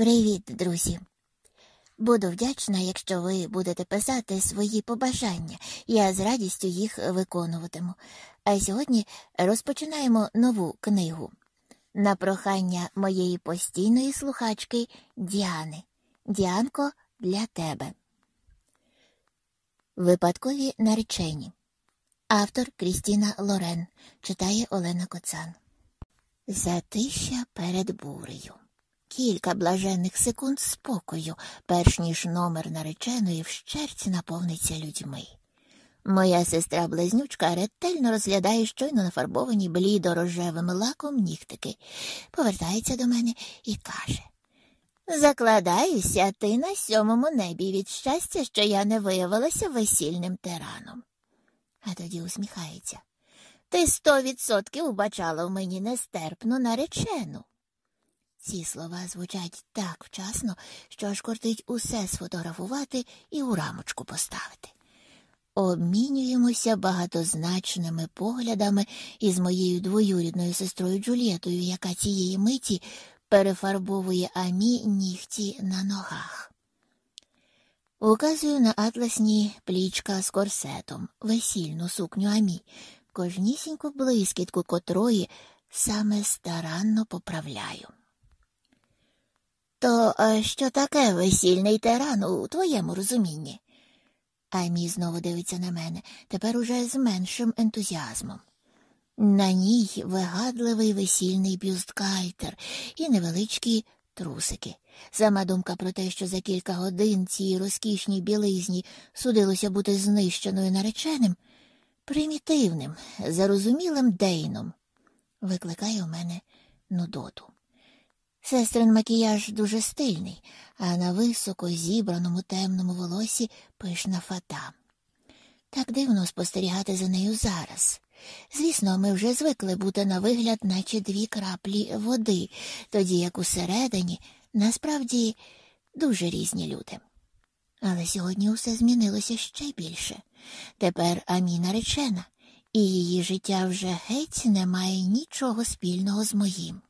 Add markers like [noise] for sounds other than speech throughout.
Привіт, друзі! Буду вдячна, якщо ви будете писати свої побажання, я з радістю їх виконуватиму. А сьогодні розпочинаємо нову книгу на прохання моєї постійної слухачки Діани. Діанко для тебе. Випадкові наречені. Автор Крістіна Лорен читає Олена Коцан. Затища перед бурею. Кілька блаженних секунд спокою, перш ніж номер нареченої вщерть наповниться людьми. Моя сестра близнючка ретельно розглядає щойно нафарбовані блідо рожевим лаком нігтики, повертається до мене і каже Закладаюся, ти на сьомому небі від щастя, що я не виявилася весільним тираном. А тоді усміхається. Ти сто відсотків бачала в мені нестерпну наречену. Ці слова звучать так вчасно, що аж кортить усе сфотографувати і у рамочку поставити. Обмінюємося багатозначними поглядами із моєю двоюрідною сестрою Джулієтою, яка цієї миті перефарбовує амі нігті на ногах. Указую на атласні плічка з корсетом, весільну сукню амі, кожнісіньку блискітку котрої саме старанно поправляю. То що таке весільний тиран у твоєму розумінні? Аймі знову дивиться на мене, тепер уже з меншим ентузіазмом. На ній вигадливий весільний бюсткальтер і невеличкі трусики. Сама думка про те, що за кілька годин цій розкішній білизні судилося бути знищеною нареченим, примітивним, зарозумілим дейном, викликає у мене нудоту. Сестрин макіяж дуже стильний, а на високо зібраному темному волосі пишна фата. Так дивно спостерігати за нею зараз. Звісно, ми вже звикли бути на вигляд, наче дві краплі води, тоді як усередині насправді дуже різні люди. Але сьогодні усе змінилося ще більше. Тепер Амі наречена, і її життя вже геть не має нічого спільного з моїм.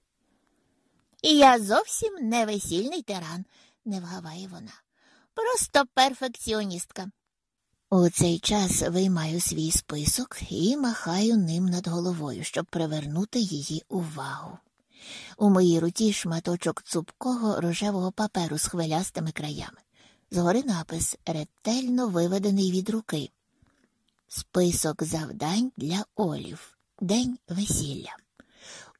І я зовсім не весільний тиран, не вгаває вона. Просто перфекціоністка. У цей час виймаю свій список і махаю ним над головою, щоб привернути її увагу. У моїй руці шматочок цупкого рожевого паперу з хвилястими краями. Згори напис ретельно виведений від руки. Список завдань для Олів. День весілля.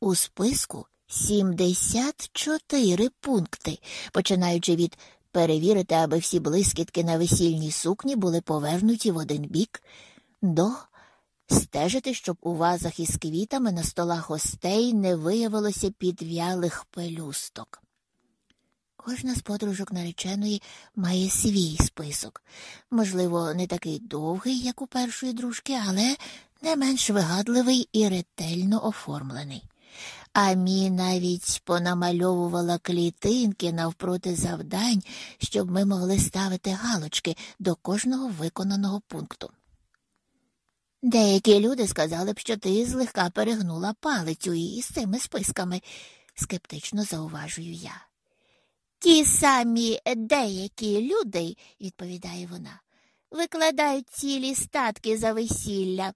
У списку 74 пункти, починаючи від перевірити, аби всі блискітки на весільній сукні були повернуті в один бік, до стежити, щоб у вазах із квітами на столах гостей не виявилося підв'ялих пелюсток. Кожна з подружок нареченої має свій список, можливо, не такий довгий, як у першої дружки, але не менш вигадливий і ретельно оформлений. Амі навіть понамальовувала клітинки навпроти завдань, щоб ми могли ставити галочки до кожного виконаного пункту. Деякі люди сказали б, що ти злегка перегнула палицю із цими списками, скептично зауважую я. Ті самі деякі люди, відповідає вона, викладають цілі статки за весілля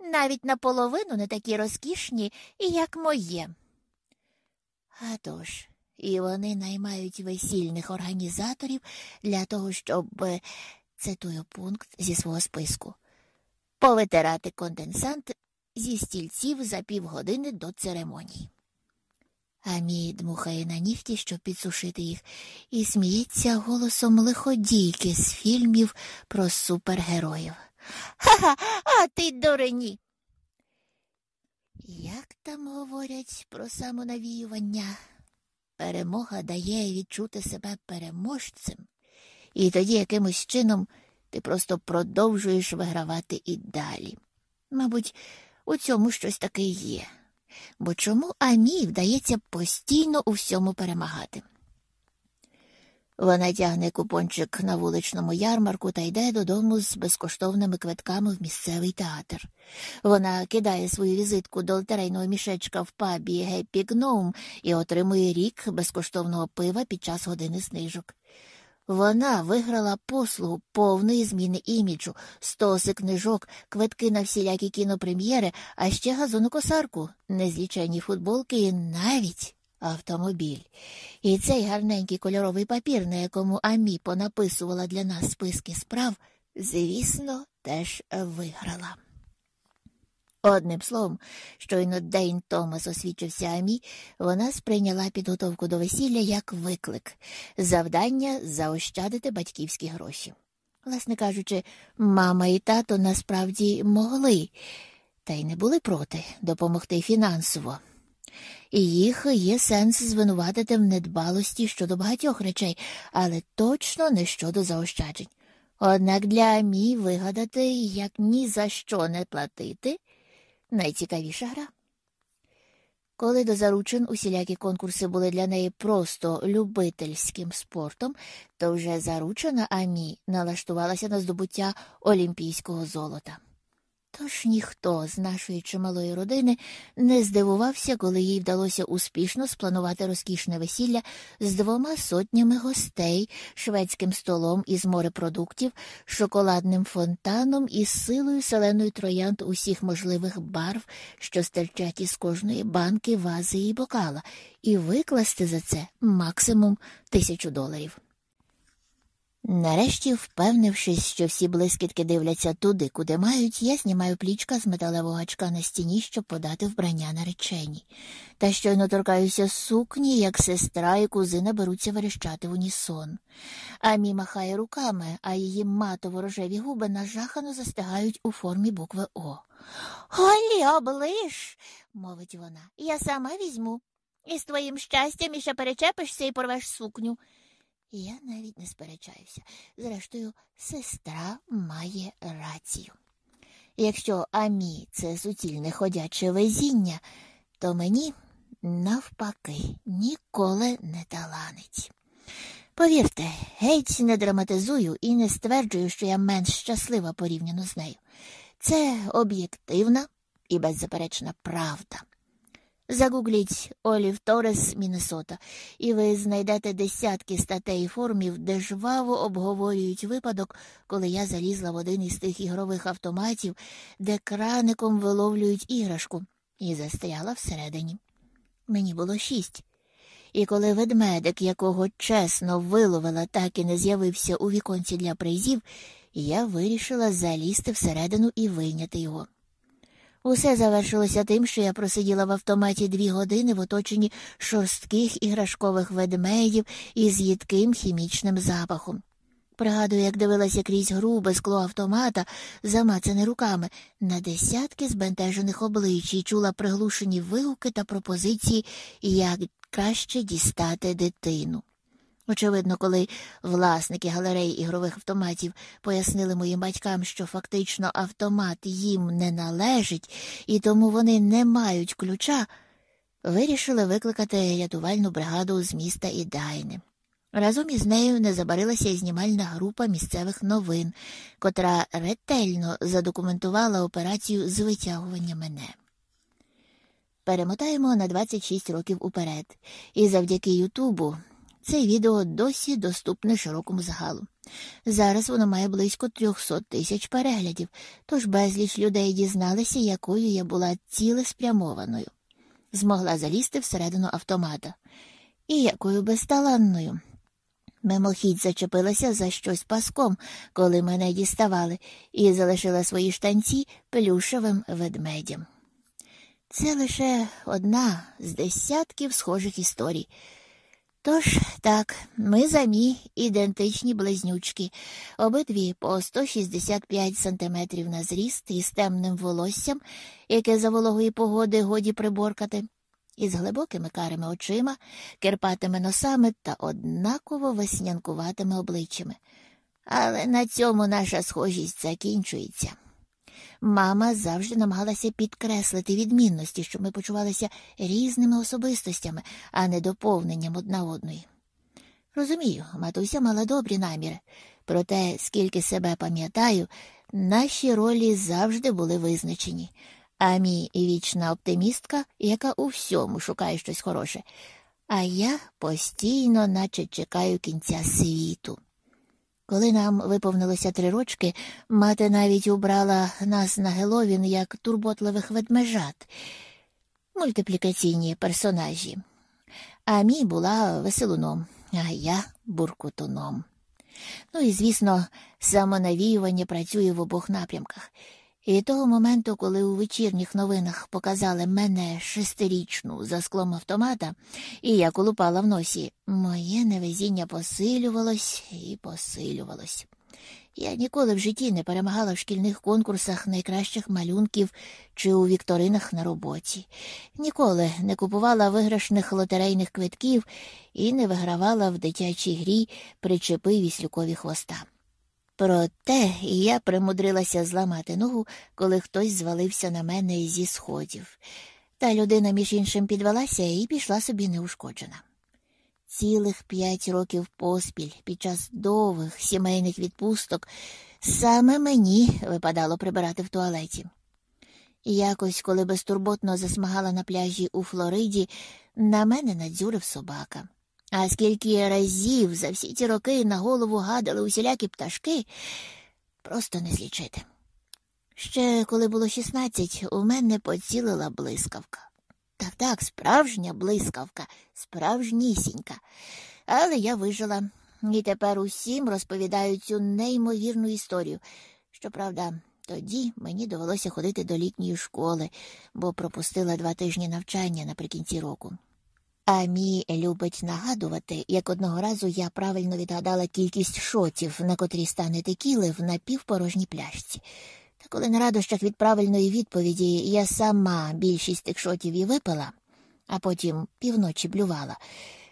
навіть наполовину не такі розкішні, як моє. А тож, і вони наймають весільних організаторів для того, щоб, е, цитую пункт зі свого списку, повитирати конденсант зі стільців за півгодини до церемонії. Амі дмухає на нігті, щоб підсушити їх, і сміється голосом лиходійки з фільмів про супергероїв. Ха-ха, а ти дурені. Як там говорять про самонавіювання? Перемога дає відчути себе переможцем, і тоді якимось чином ти просто продовжуєш вигравати і далі. Мабуть, у цьому щось таке є. Бо чому Амі вдається постійно у всьому перемагати? Вона тягне купончик на вуличному ярмарку та йде додому з безкоштовними квитками в місцевий театр. Вона кидає свою візитку до лотерейного мішечка в пабі Геппі Гноум і отримує рік безкоштовного пива під час години знижок. Вона виграла послугу повної зміни іміджу, стоси книжок, квитки на всілякі кінопрем'єри, а ще газонокосарку, незлічені футболки і навіть автомобіль. І цей гарненький кольоровий папір, на якому Амі понаписувала для нас списки справ, звісно, теж виграла. Одним словом, щойно Дейн Томас освічився Амі, вона сприйняла підготовку до весілля як виклик, завдання заощадити батьківські гроші. Власне кажучи, мама і тато насправді могли, та й не були проти допомогти фінансово. І їх є сенс звинуватити в недбалості щодо багатьох речей, але точно не щодо заощаджень. Однак для Амі вигадати, як ні за що не платити найцікавіша гра. Коли до заручин усілякі конкурси були для неї просто любительським спортом, то вже заручена Амі налаштувалася на здобуття олімпійського золота. Тож ніхто з нашої чималої родини не здивувався, коли їй вдалося успішно спланувати розкішне весілля з двома сотнями гостей, шведським столом із морепродуктів, шоколадним фонтаном і силою селеної троянд усіх можливих барв, що стирчать із кожної банки, вази і бокала, і викласти за це максимум тисячу доларів. Нарешті, впевнившись, що всі блискітки дивляться туди, куди мають, я знімаю плічка з металевого очка на стіні, щоб подати вбрання наречені. Та щойно торкаюся сукні, як сестра і кузина беруться верещати в унісон. Амі махає руками, а її матово рожеві губи нажахано застигають у формі букви О. Голі, облиш, мовить вона, я сама візьму. І з твоїм щастям іще перечепишся і порвеш сукню. Я навіть не сперечаюся. Зрештою, сестра має рацію. Якщо Амі це суцільне ходяче везіння, то мені, навпаки, ніколи не таланить. Повірте, геть не драматизую і не стверджую, що я менш щаслива порівняно з нею. Це об'єктивна і беззаперечна правда. Загугліть Олів Торес, Міннесота, і ви знайдете десятки статей і формів, де жваво обговорюють випадок, коли я залізла в один із тих ігрових автоматів, де краником виловлюють іграшку, і застряла всередині. Мені було шість. І коли ведмедик, якого чесно виловила, так і не з'явився у віконці для призів, я вирішила залізти всередину і вийняти його. Усе завершилося тим, що я просиділа в автоматі дві години в оточенні шорстких іграшкових ведмедів із їдким хімічним запахом. Пригадую, як дивилася крізь грубе скло автомата, замацане руками, на десятки збентежених облич і чула приглушені вигуки та пропозиції, як краще дістати дитину. Очевидно, коли власники галерей ігрових автоматів пояснили моїм батькам, що фактично автомат їм не належить і тому вони не мають ключа, вирішили викликати рятувальну бригаду з міста Ідайни. Разом із нею не забарилася і знімальна група місцевих новин, котра ретельно задокументувала операцію з витягування мене. Перемотаємо на 26 років уперед, і завдяки Ютубу це відео досі доступне широкому загалу. Зараз воно має близько 300 тисяч переглядів, тож безліч людей дізналися, якою я була цілеспрямованою. Змогла залізти всередину автомата. І якою безталанною. Мимохідь зачепилася за щось паском, коли мене діставали, і залишила свої штанці плюшевим ведмедям. Це лише одна з десятків схожих історій. Тож так, ми замі ідентичні близнючки, обидві по 165 сантиметрів на зріст із темним волоссям, яке за вологої погоди годі приборкати, із глибокими карими очима, керпатими носами та однаково веснянкуватими обличчями. Але на цьому наша схожість закінчується. Мама завжди намагалася підкреслити відмінності, щоб ми почувалися різними особистостями, а не доповненням одна одної. Розумію, матуся мала добрі наміри, проте, скільки себе пам'ятаю, наші ролі завжди були визначені. Амі вічна оптимістка, яка у всьому шукає щось хороше, а я постійно, наче чекаю кінця світу. Коли нам виповнилося три рочки, мати навіть убрала нас на Геловін як турботливих ведмежат, мультиплікаційні персонажі. Амі була веселуном, а я буркутуном. Ну і, звісно, самонавіювання працює в обох напрямках. І того моменту, коли у вечірніх новинах показали мене шестирічну за склом автомата, і я колупала в носі, моє невезіння посилювалось і посилювалось. Я ніколи в житті не перемагала в шкільних конкурсах найкращих малюнків чи у вікторинах на роботі, ніколи не купувала виграшних лотерейних квитків і не вигравала в дитячій грі причепи віслюкові хвоста. Проте я примудрилася зламати ногу, коли хтось звалився на мене зі сходів. Та людина, між іншим, підвелася і пішла собі неушкоджена. Цілих п'ять років поспіль під час довгих сімейних відпусток саме мені випадало прибирати в туалеті. Якось, коли безтурботно засмагала на пляжі у Флориді, на мене надзюрив собака. А скільки разів за всі ті роки на голову гадали усілякі пташки, просто не злічити. Ще коли було шістнадцять, у мене поцілила блискавка. Так так, справжня блискавка, справжнісінька. Але я вижила, і тепер усім розповідаю цю неймовірну історію. Щоправда, тоді мені довелося ходити до літньої школи, бо пропустила два тижні навчання наприкінці року. А любить нагадувати, як одного разу я правильно відгадала кількість шотів, на котрі стане текіли в напівпорожній пляшці. Та коли на радощах від правильної відповіді я сама більшість тих шотів і випила, а потім півночі блювала,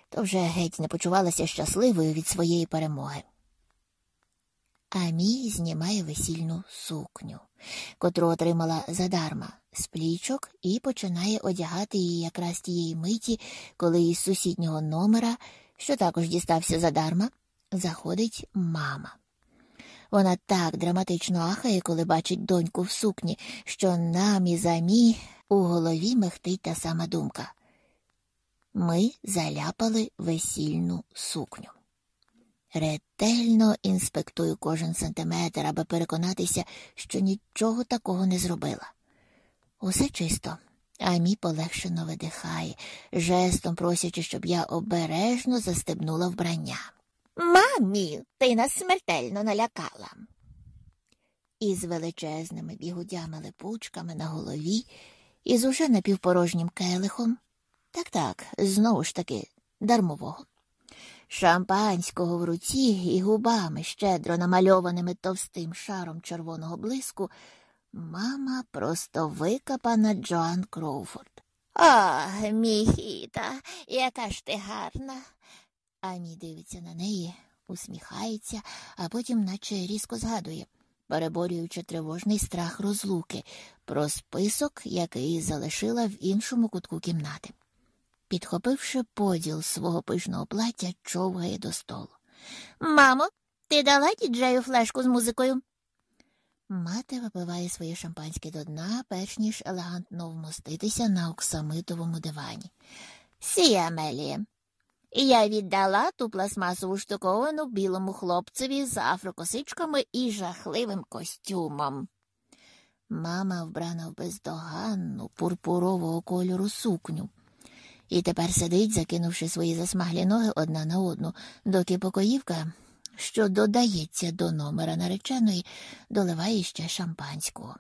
то вже геть не почувалася щасливою від своєї перемоги. Амі знімає весільну сукню, котру отримала задарма з плічок і починає одягати її якраз тієї миті, коли із сусіднього номера, що також дістався задарма, заходить мама. Вона так драматично ахає, коли бачить доньку в сукні, що нам і замі у голові мехтить та сама думка. Ми заляпали весільну сукню. Ретельно інспектую кожен сантиметр, аби переконатися, що нічого такого не зробила. Усе чисто, а мій полегшено видихає, жестом просячи, щоб я обережно застебнула вбрання. Мамі, ти нас смертельно налякала. Із величезними бігудями липучками на голові, із уже напівпорожнім келихом. Так так, знову ж таки, дармового. Шампанського в руці і губами, щедро намальованими товстим шаром червоного блиску, мама просто викопана Джоан Кроуфорд. А, міхіта, яка ж ти гарна. Ані дивиться на неї, усміхається, а потім, наче різко згадує, переборюючи тривожний страх розлуки, про список, який залишила в іншому кутку кімнати. Підхопивши поділ свого пишного плаття, човгає до столу. Мамо, ти дала діджею флешку з музикою? Мати випиває своє шампанське до дна, перш ніж елегантно вмоститися на оксамитовому дивані. Сі, Амелія, я віддала ту пластмасову штуковану білому хлопцеві з афрокосичками і жахливим костюмом. Мама вбрана в бездоганну пурпурового кольору сукню. І тепер сидить, закинувши свої засмаглі ноги одна на одну, доки покоївка, що додається до номера нареченої, доливає ще шампанського.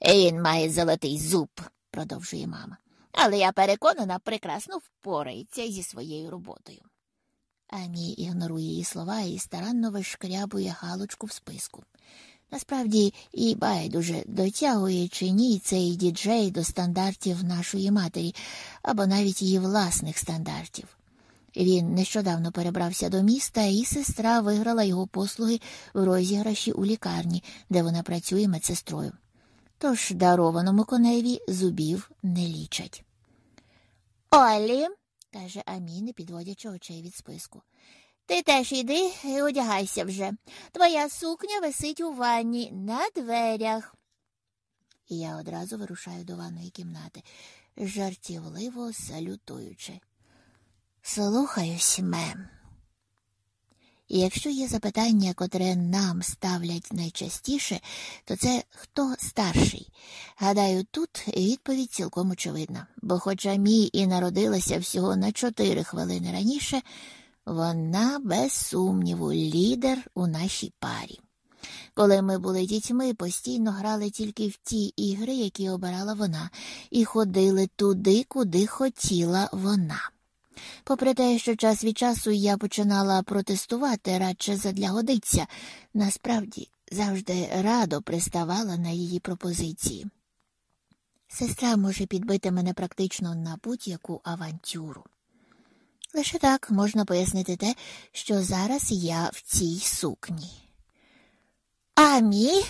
Він має золотий зуб, продовжує мама але я переконана, прекрасно впорається зі своєю роботою. Амі ігнорує її слова і старанно вишкрябує галочку в списку. Насправді, і байдуже дотягує чи ні цей діджей до стандартів нашої матері або навіть її власних стандартів. Він нещодавно перебрався до міста, і сестра виграла його послуги в розіграші у лікарні, де вона працює медсестрою тож дарованому коневі зубів не лічать. Олі, каже Амі, не підводячи очей від списку. Ти теж іди і одягайся вже. Твоя сукня висить у ванні на дверях. І я одразу вирушаю до ванної кімнати, жартівливо салютуючи. Слухаюсь, мем. І якщо є запитання, котре нам ставлять найчастіше, то це хто старший? Гадаю, тут відповідь цілком очевидна, бо, хоча мій і народилася всього на чотири хвилини раніше, вона, без сумніву, лідер у нашій парі. Коли ми були дітьми, постійно грали тільки в ті ігри, які обирала вона, і ходили туди, куди хотіла вона. Попри те, що час від часу я починала протестувати радше задля годиться, насправді завжди радо приставала на її пропозиції. Сестра може підбити мене практично на будь-яку авантюру. Лише так можна пояснити те, що зараз я в цій сукні. Амі.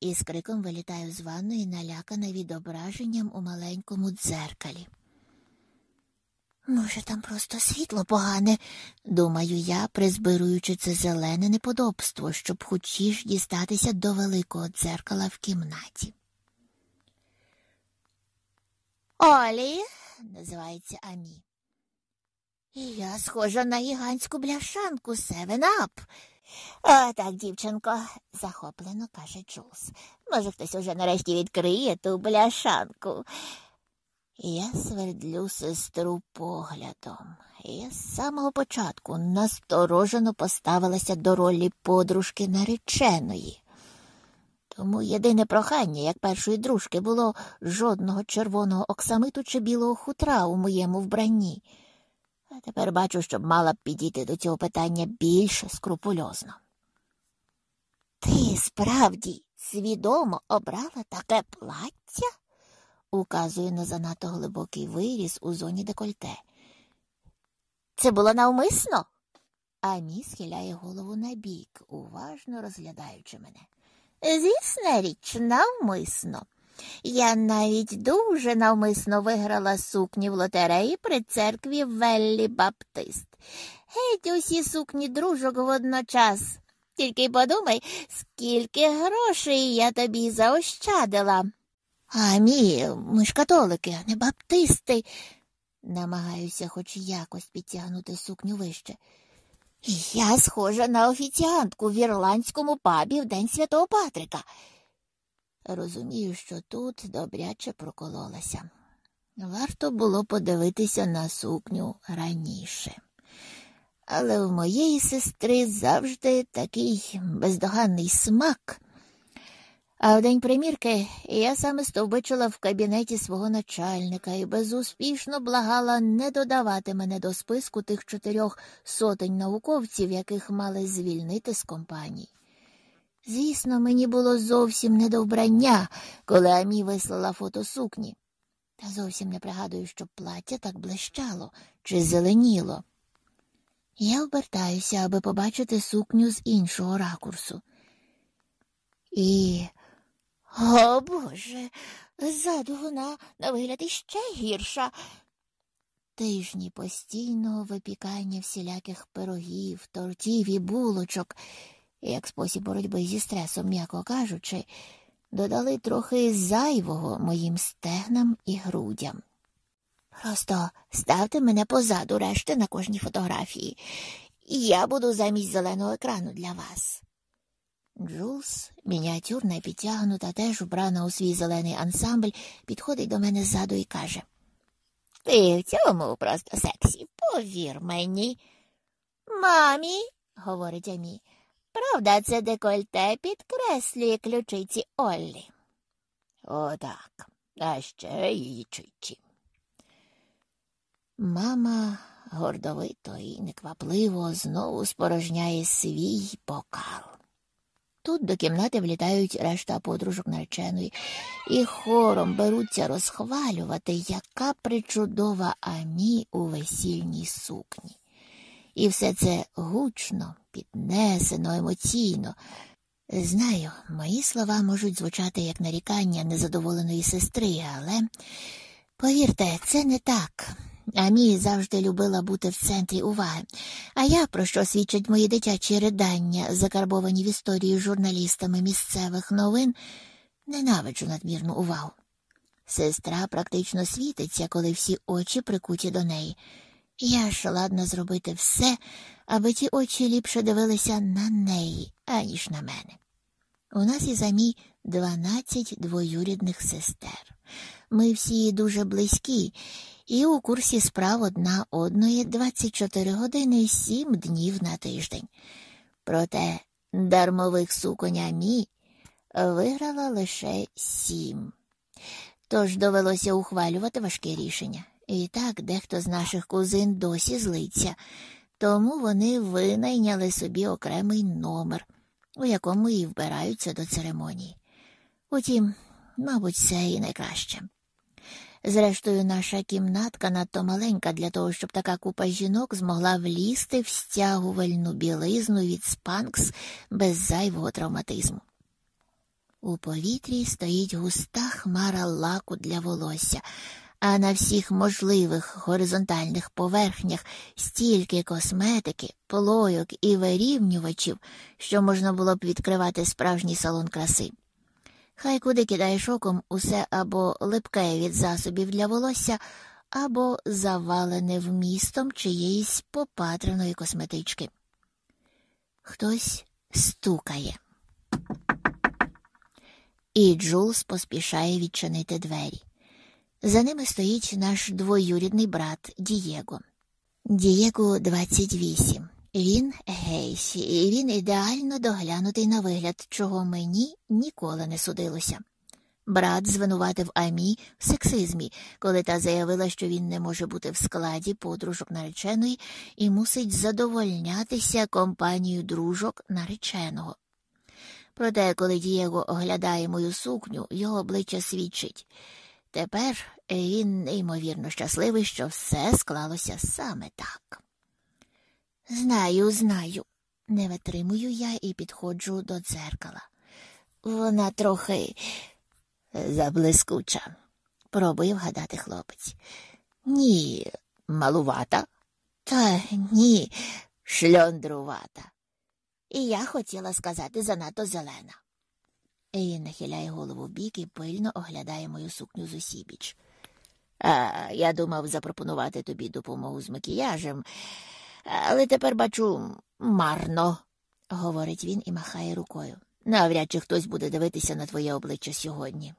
із криком вилітаю з ванної, налякана відображенням у маленькому дзеркалі. Може, там просто світло погане, думаю я, призбируючи це зелене неподобство, щоб хочіш дістатися до великого дзеркала в кімнаті. Олі, називається Амі. Я схожа на гігантську бляшанку Севен Ап. «О, так, дівчинко, захоплено каже Джулс. Може, хтось уже нарешті відкриє ту бляшанку. Я свердлю сестру поглядом. Я з самого початку насторожено поставилася до ролі подружки нареченої. Тому єдине прохання, як першої дружки, було жодного червоного оксамиту чи білого хутра у моєму вбранні. А тепер бачу, щоб мала б підійти до цього питання більш скрупульозно. Ти справді свідомо обрала таке плаття? указує на занадто глибокий виріз у зоні декольте. Це було навмисно? Амі схиляє голову на бік, уважно розглядаючи мене. Звісна річ, навмисно. Я навіть дуже навмисно виграла сукні в лотереї при церкві Веллі Баптист. Геть усі сукні дружок водночас. Тільки подумай, скільки грошей я тобі заощадила. А мі, ми ж католики, а не баптисти. Намагаюся хоч якось підтягнути сукню вище. Я схожа на офіціантку в ірландському пабі в День Святого Патрика. Розумію, що тут добряче прокололася. Варто було подивитися на сукню раніше. Але в моєї сестри завжди такий бездоганний смак. А в день примірки я саме стовбичила в кабінеті свого начальника і безуспішно благала не додавати мене до списку тих чотирьох сотень науковців, яких мали звільнити з компанії. Звісно, мені було зовсім не до вбрання, коли Амі вислала фото сукні. Та зовсім не пригадую, щоб плаття так блищало чи зеленіло. Я обертаюся, аби побачити сукню з іншого ракурсу. І о Боже, ззаду вона на вигляд іще гірша. Тижні постійного випікання всіляких пирогів, тортів і булочок, як спосіб боротьби зі стресом, м'яко кажучи, додали трохи зайвого моїм стегнам і грудям. Просто ставте мене позаду решти на кожній фотографії, і я буду замість зеленого екрану для вас. Джулс, мініатюрна і підтягнута, теж убрана у свій зелений ансамбль, підходить до мене ззаду і каже Ти в цьому просто сексі, повір мені. Мамі, говорить Амі, правда, це декольте підкреслює ключиці Оллі. Отак, а ще її чичі. Мама гордовито і неквапливо знову спорожняє свій бокал. Тут до кімнати влітають решта подружок нареченої і хором беруться розхвалювати, яка причудова Амі у весільній сукні. І все це гучно, піднесено, емоційно. Знаю, мої слова можуть звучати як нарікання незадоволеної сестри, але повірте, це не так. Амі завжди любила бути в центрі уваги. А я, про що свідчать мої дитячі ридання, закарбовані в історії журналістами місцевих новин, ненавиджу надмірну увагу. Сестра практично світиться, коли всі очі прикуті до неї. Я ж ладна зробити все, аби ті очі ліпше дивилися на неї, аніж на мене. У нас із Амі дванадцять двоюрідних сестер. Ми всі дуже близькі, і у курсі справ одна одної 24 години 7 днів на тиждень. Проте дармових суконь Амі виграла лише сім. Тож довелося ухвалювати важке рішення. І так дехто з наших кузин досі злиться, тому вони винайняли собі окремий номер, у якому і вбираються до церемонії. Утім, мабуть, це і найкраще. Зрештою, наша кімнатка надто маленька для того, щоб така купа жінок змогла влізти в стягувальну білизну від спанкс без зайвого травматизму. У повітрі стоїть густа хмара лаку для волосся, а на всіх можливих горизонтальних поверхнях стільки косметики, плойок і вирівнювачів, що можна було б відкривати справжній салон краси. Хай куди кидаєш оком усе або липке від засобів для волосся, або завалене вмістом чиєїсь попатреної косметички. Хтось стукає. І Джулс поспішає відчинити двері. За ними стоїть наш двоюрідний брат Дієго. Дієго 28. Він гейсь, і він ідеально доглянутий на вигляд, чого мені ніколи не судилося. Брат звинуватив Амі в сексизмі, коли та заявила, що він не може бути в складі подружок нареченої і мусить задовольнятися компанією дружок нареченого. Проте, коли Дієго оглядає мою сукню, його обличчя свідчить. Тепер він неймовірно щасливий, що все склалося саме так. Знаю, знаю, не витримую я і підходжу до дзеркала. Вона трохи заблискуча, пробує вгадати хлопець. Ні, малувата, та ні, шльондрувата. І я хотіла сказати занадто зелена. Він нахиляє голову в бік і пильно оглядає мою сукню з усібіч. А я думав запропонувати тобі допомогу з макіяжем, але тепер бачу марно, говорить він і махає рукою. Навряд чи хтось буде дивитися на твоє обличчя сьогодні.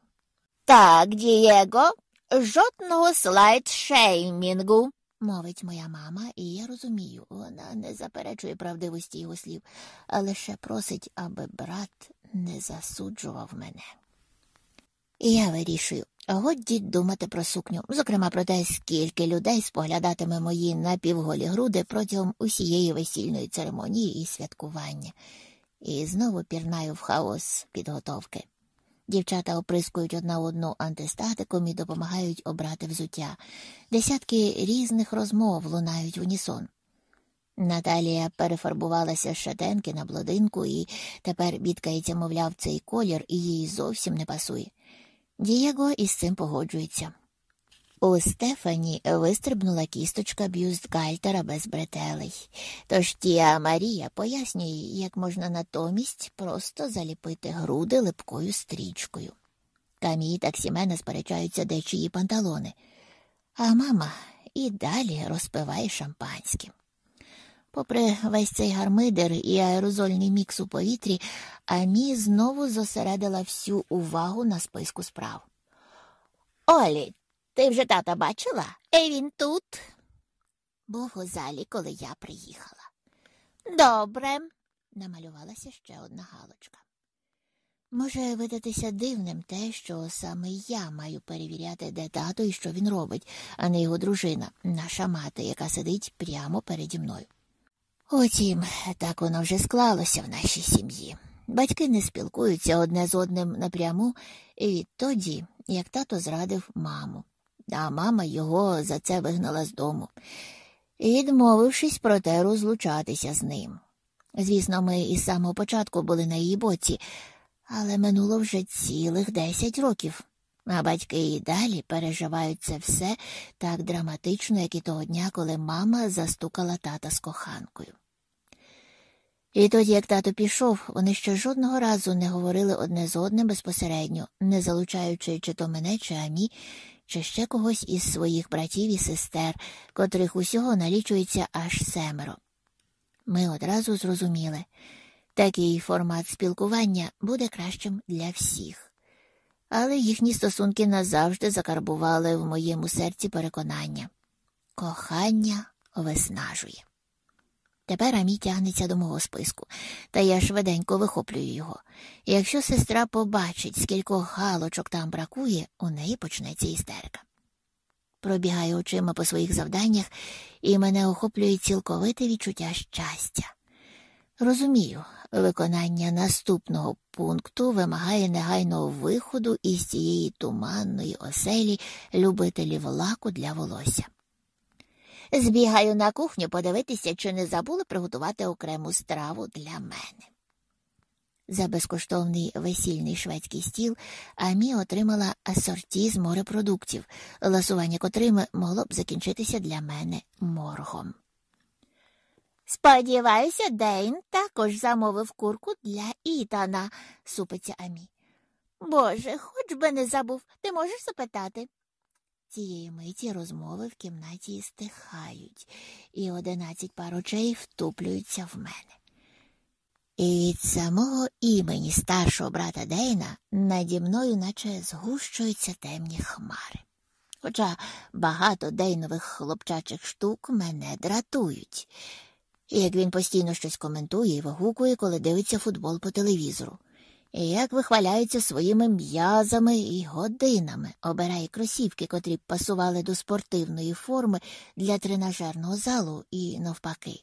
Так, Дієго, жодного слайд-шеймінгу, мовить моя мама, і я розумію, вона не заперечує правдивості його слів, а лише просить, аби брат не засуджував мене. І я вирішую, годі думати про сукню, зокрема про те, скільки людей споглядатиме мої напівголі груди протягом усієї весільної церемонії і святкування, і знову пірнаю в хаос підготовки. Дівчата оприскують одна одну антистатиком і допомагають обрати взуття. Десятки різних розмов лунають в унісон. Наталія перефарбувалася з шатенки на блодинку і тепер бідкається, мовляв, цей колір і їй зовсім не пасує. Дієго із цим погоджується. У Стефані вистрибнула кісточка бюстгальтера без бретелей, тож Тія Марія пояснює, як можна натомість просто заліпити груди липкою стрічкою. Камі та Сімена сперечаються де чиї панталони, а мама і далі розпиває шампанським. Попри весь цей гармидер і аерозольний мікс у повітрі, Амі знову зосередила всю увагу на списку справ. Олі, ти вже тата бачила? Е, він тут. Був у залі, коли я приїхала. Добре, намалювалася ще одна галочка. Може видатися дивним те, що саме я маю перевіряти, де тато і що він робить, а не його дружина, наша мати, яка сидить прямо переді мною. Утім, так воно вже склалося в нашій сім'ї. Батьки не спілкуються одне з одним напряму і відтоді, як тато зрадив маму, а мама його за це вигнала з дому, відмовившись проте розлучатися з ним. Звісно, ми із самого початку були на її боці, але минуло вже цілих десять років. А батьки і далі переживають це все так драматично, як і того дня, коли мама застукала тата з коханкою. І тоді, як тато пішов, вони ще жодного разу не говорили одне з одним безпосередньо, не залучаючи чи то мене, чи амі, чи ще когось із своїх братів і сестер, котрих усього налічується аж семеро. Ми одразу зрозуміли такий формат спілкування буде кращим для всіх. Але їхні стосунки назавжди закарбували в моєму серці переконання кохання виснажує. Тепер Амі тягнеться до мого списку, та я швиденько вихоплюю його. Якщо сестра побачить, скількох галочок там бракує, у неї почнеться істерика. Пробігаю очима по своїх завданнях, і мене охоплює цілковите відчуття щастя. Розумію, виконання наступного пункту вимагає негайного виходу із цієї туманної оселі любителів лаку для волосся. Збігаю на кухню подивитися, чи не забули приготувати окрему страву для мене. За безкоштовний весільний шведський стіл Амі отримала асорті з морепродуктів, ласування котрими могло б закінчитися для мене моргом. Сподіваюся, Дейн також замовив курку для Ітана, супиться Амі. Боже, хоч би не забув, ти можеш запитати. Цієї миті розмови в кімнаті стихають, і одинадцять пар очей втуплюються в мене. І від самого імені старшого брата Дейна наді мною наче згущуються темні хмари. Хоча багато дейнових хлопчачих штук мене дратують, як він постійно щось коментує і вигукує, коли дивиться футбол по телевізору і як вихваляється своїми м'язами і годинами, обирає кросівки, котрі пасували до спортивної форми для тренажерного залу і навпаки.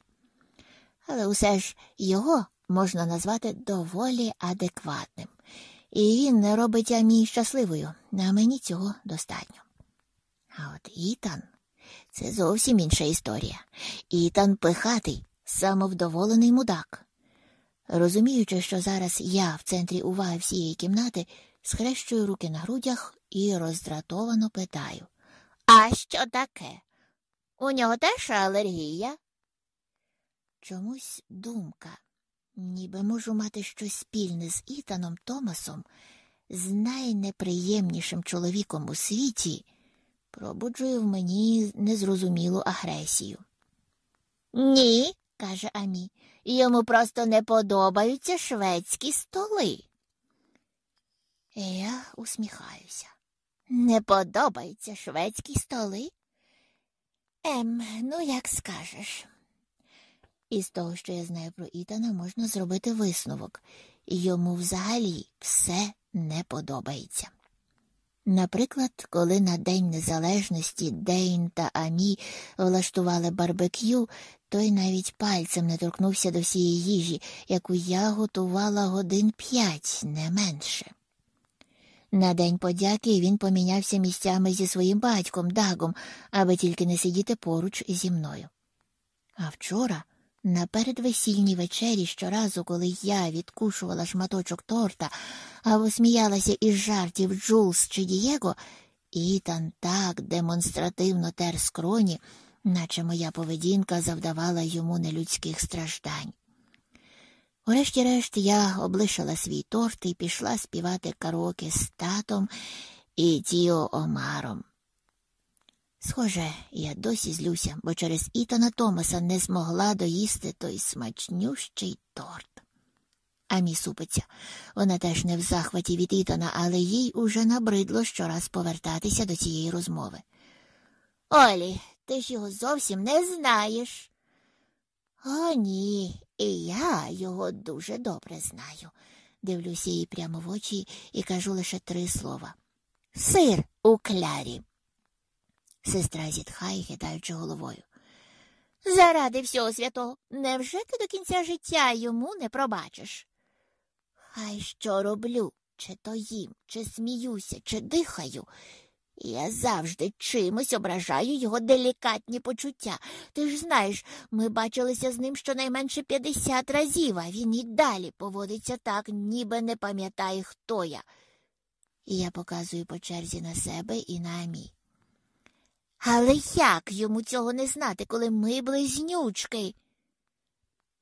Але усе ж його можна назвати доволі адекватним, і він не робить амі щасливою, а мені цього достатньо. А от Ітан це зовсім інша історія. Ітан пихатий, самовдоволений мудак. Розуміючи, що зараз я в центрі уваги всієї кімнати, схрещую руки на грудях і роздратовано питаю А що таке? У нього теж алергія? Чомусь думка, ніби можу мати щось спільне з Ітаном Томасом, з найнеприємнішим чоловіком у світі, пробуджує в мені незрозумілу агресію. Ні, каже Амі. Йому просто не подобаються шведські столи. Я усміхаюся. Не подобаються шведські столи? Ем, ну, як скажеш. Із того, що я знаю про Ітана, можна зробити висновок. Йому взагалі все не подобається. Наприклад, коли на День Незалежності Дейн та Амі влаштували барбекю, той навіть пальцем не торкнувся до всієї їжі, яку я готувала годин п'ять, не менше. На день подяки він помінявся місцями зі своїм батьком Дагом, аби тільки не сидіти поруч зі мною. А вчора, на передвесільній вечері, щоразу, коли я відкушувала шматочок торта або сміялася із жартів Джулс чи Дієго, Ітан так демонстративно тер скроні, наче моя поведінка завдавала йому нелюдських страждань. Урешті-решт я облишила свій торт і пішла співати караоке з татом і Тіо Омаром. Схоже, я досі злюся, бо через Ітана Томаса не змогла доїсти той смачнющий торт. Амі супиться. Вона теж не в захваті від Ітана, але їй уже набридло щораз повертатися до цієї розмови. Олі, ти ж його зовсім не знаєш. О, ні, і я його дуже добре знаю. Дивлюся їй прямо в очі і кажу лише три слова. Сир у клярі. Сестра зітхає, хитаючи головою. Заради всього святого, невже ти до кінця життя йому не пробачиш? Хай що роблю, чи то їм, чи сміюся, чи дихаю. Я завжди чимось ображаю його делікатні почуття. Ти ж знаєш, ми бачилися з ним щонайменше п'ятдесят разів, а він і далі поводиться так, ніби не пам'ятає, хто я. І я показую по черзі на себе і на Амі. Але як йому цього не знати, коли ми близнючки?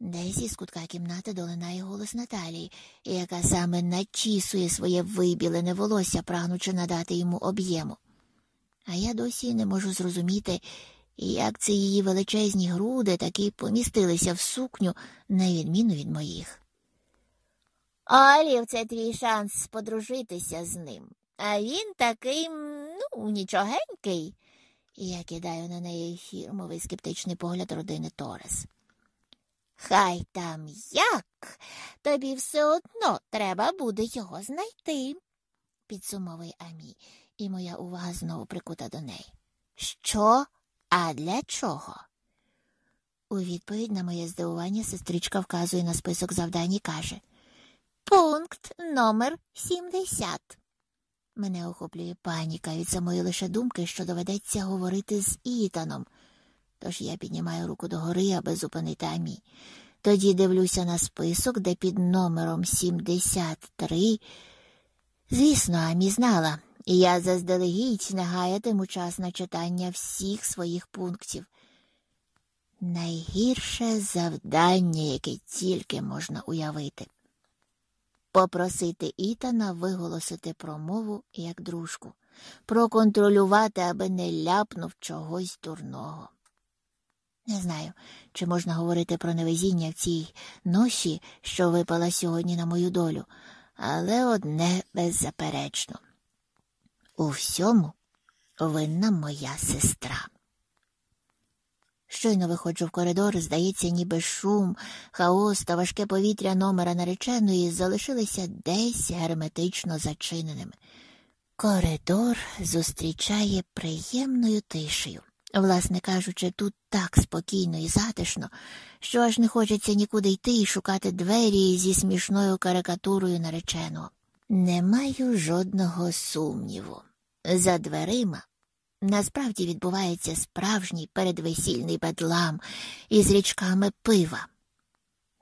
Десь із кутка кімнати долинає голос Наталії, яка саме начісує своє вибілене волосся, прагнучи надати йому об'єму. А я досі не можу зрозуміти, як це її величезні груди таки помістилися в сукню, на відміну від моїх. Олів, це твій шанс подружитися з ним. А він такий, ну, нічогенький. І я кидаю на неї фірмовий скептичний погляд родини Торес. Хай там як, тобі все одно треба буде його знайти, підсумовує Амі, і моя увага знову прикута до неї. Що? А для чого? У відповідь на моє здивування сестричка вказує на список завдань і каже Пункт номер 70. Мене охоплює паніка від самої лише думки, що доведеться говорити з Ітаном. Тож я піднімаю руку догори, аби зупинити Амі. Тоді дивлюся на список, де під номером 73. Звісно, Амі знала, і я заздалегідь не гаятиму час на читання всіх своїх пунктів. Найгірше завдання, яке тільки можна уявити попросити Ітана виголосити промову як дружку, проконтролювати, аби не ляпнув чогось дурного. Не знаю, чи можна говорити про невезіння в цій ноші, що випала сьогодні на мою долю, але одне беззаперечно. У всьому винна моя сестра. Щойно виходжу в коридор, здається, ніби шум, хаос та важке повітря номера нареченої залишилися десь герметично зачиненими. Коридор зустрічає приємною тишею. Власне кажучи, тут так спокійно і затишно, що аж не хочеться нікуди йти і шукати двері зі смішною карикатурою нареченого. Не маю жодного сумніву. За дверима Насправді відбувається справжній передвесільний бедлам із річками пива.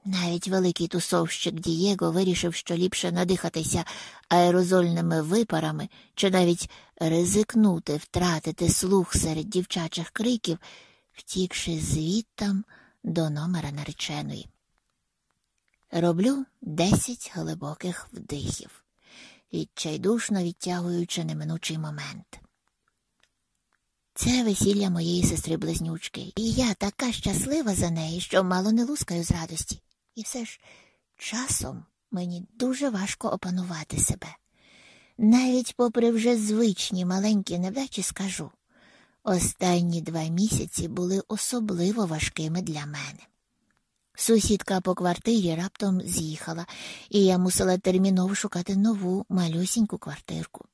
Навіть великий тусовщик Дієго вирішив, що ліпше надихатися аерозольними випарами чи навіть ризикнути втратити слух серед дівчачих криків, втікши звідтам до номера нареченої. Роблю десять глибоких вдихів, відчайдушно відтягуючи неминучий момент. Це весілля моєї сестри близнючки, і я така щаслива за неї, що мало не лускаю з радості. І все ж часом мені дуже важко опанувати себе. Навіть попри вже звичні маленькі невдачі скажу, останні два місяці були особливо важкими для мене. Сусідка по квартирі раптом з'їхала, і я мусила терміново шукати нову малюсіньку квартирку.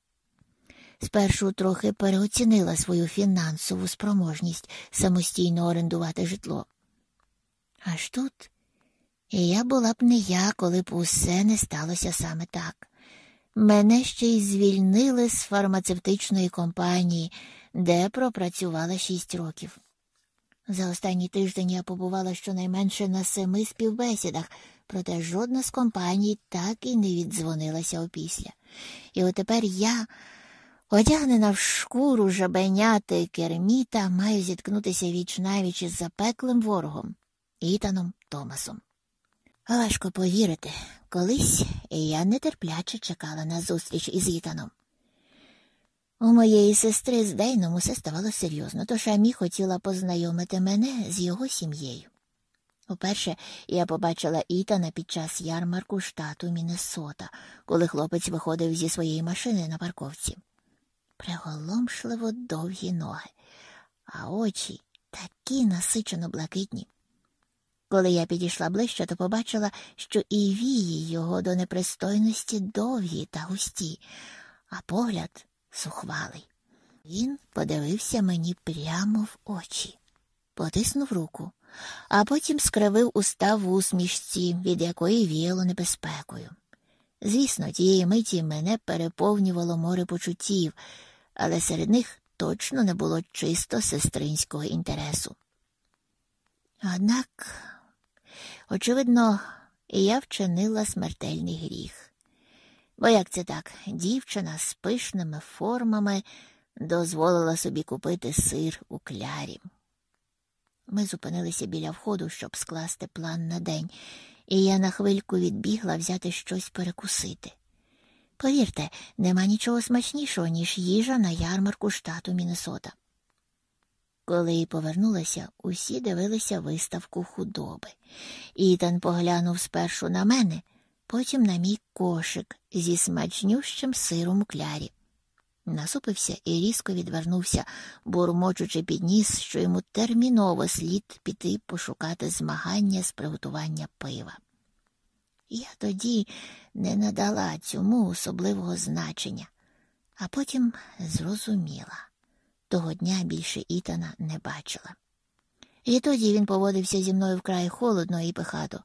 Спершу трохи переоцінила свою фінансову спроможність самостійно орендувати житло. Аж тут і я була б не я, коли б усе не сталося саме так. Мене ще й звільнили з фармацевтичної компанії, де пропрацювала шість років. За останній тиждень я побувала щонайменше на семи співбесідах, проте жодна з компаній так і не віддзвонилася опісля. І отепер я. Одягнена в шкуру жабеняти керміта, маю зіткнутися віч навіч із запеклим ворогом Ітаном Томасом. Важко повірити, колись я нетерпляче чекала на зустріч із Ітаном. У моєї сестри з Дейном усе ставало серйозно, тож Амі хотіла познайомити мене з його сім'єю. Уперше я побачила Ітана під час ярмарку штату Міннесота, коли хлопець виходив зі своєї машини на парковці приголомшливо довгі ноги, а очі такі насичено блакитні. Коли я підійшла ближче, то побачила, що і вії його до непристойності довгі та густі, а погляд сухвалий. Він подивився мені прямо в очі, потиснув руку, а потім скривив уста в усмішці, від якої віяло небезпекою. Звісно, тієї миті мене переповнювало море почуттів але серед них точно не було чисто сестринського інтересу. Однак, очевидно, я вчинила смертельний гріх. Бо як це так, дівчина з пишними формами дозволила собі купити сир у клярі. Ми зупинилися біля входу, щоб скласти план на день, і я на хвильку відбігла взяти щось перекусити. Повірте, нема нічого смачнішого, ніж їжа на ярмарку штату Міннесота. Коли повернулася, усі дивилися виставку худоби. Ітан поглянув спершу на мене, потім на мій кошик зі смачнющим сиром у клярі. Насупився і різко відвернувся, бурмочучи підніс, що йому терміново слід піти пошукати змагання з приготування пива. Я тоді не надала цьому особливого значення, а потім зрозуміла того дня більше Ітана не бачила. І тоді він поводився зі мною вкрай холодно і пихато.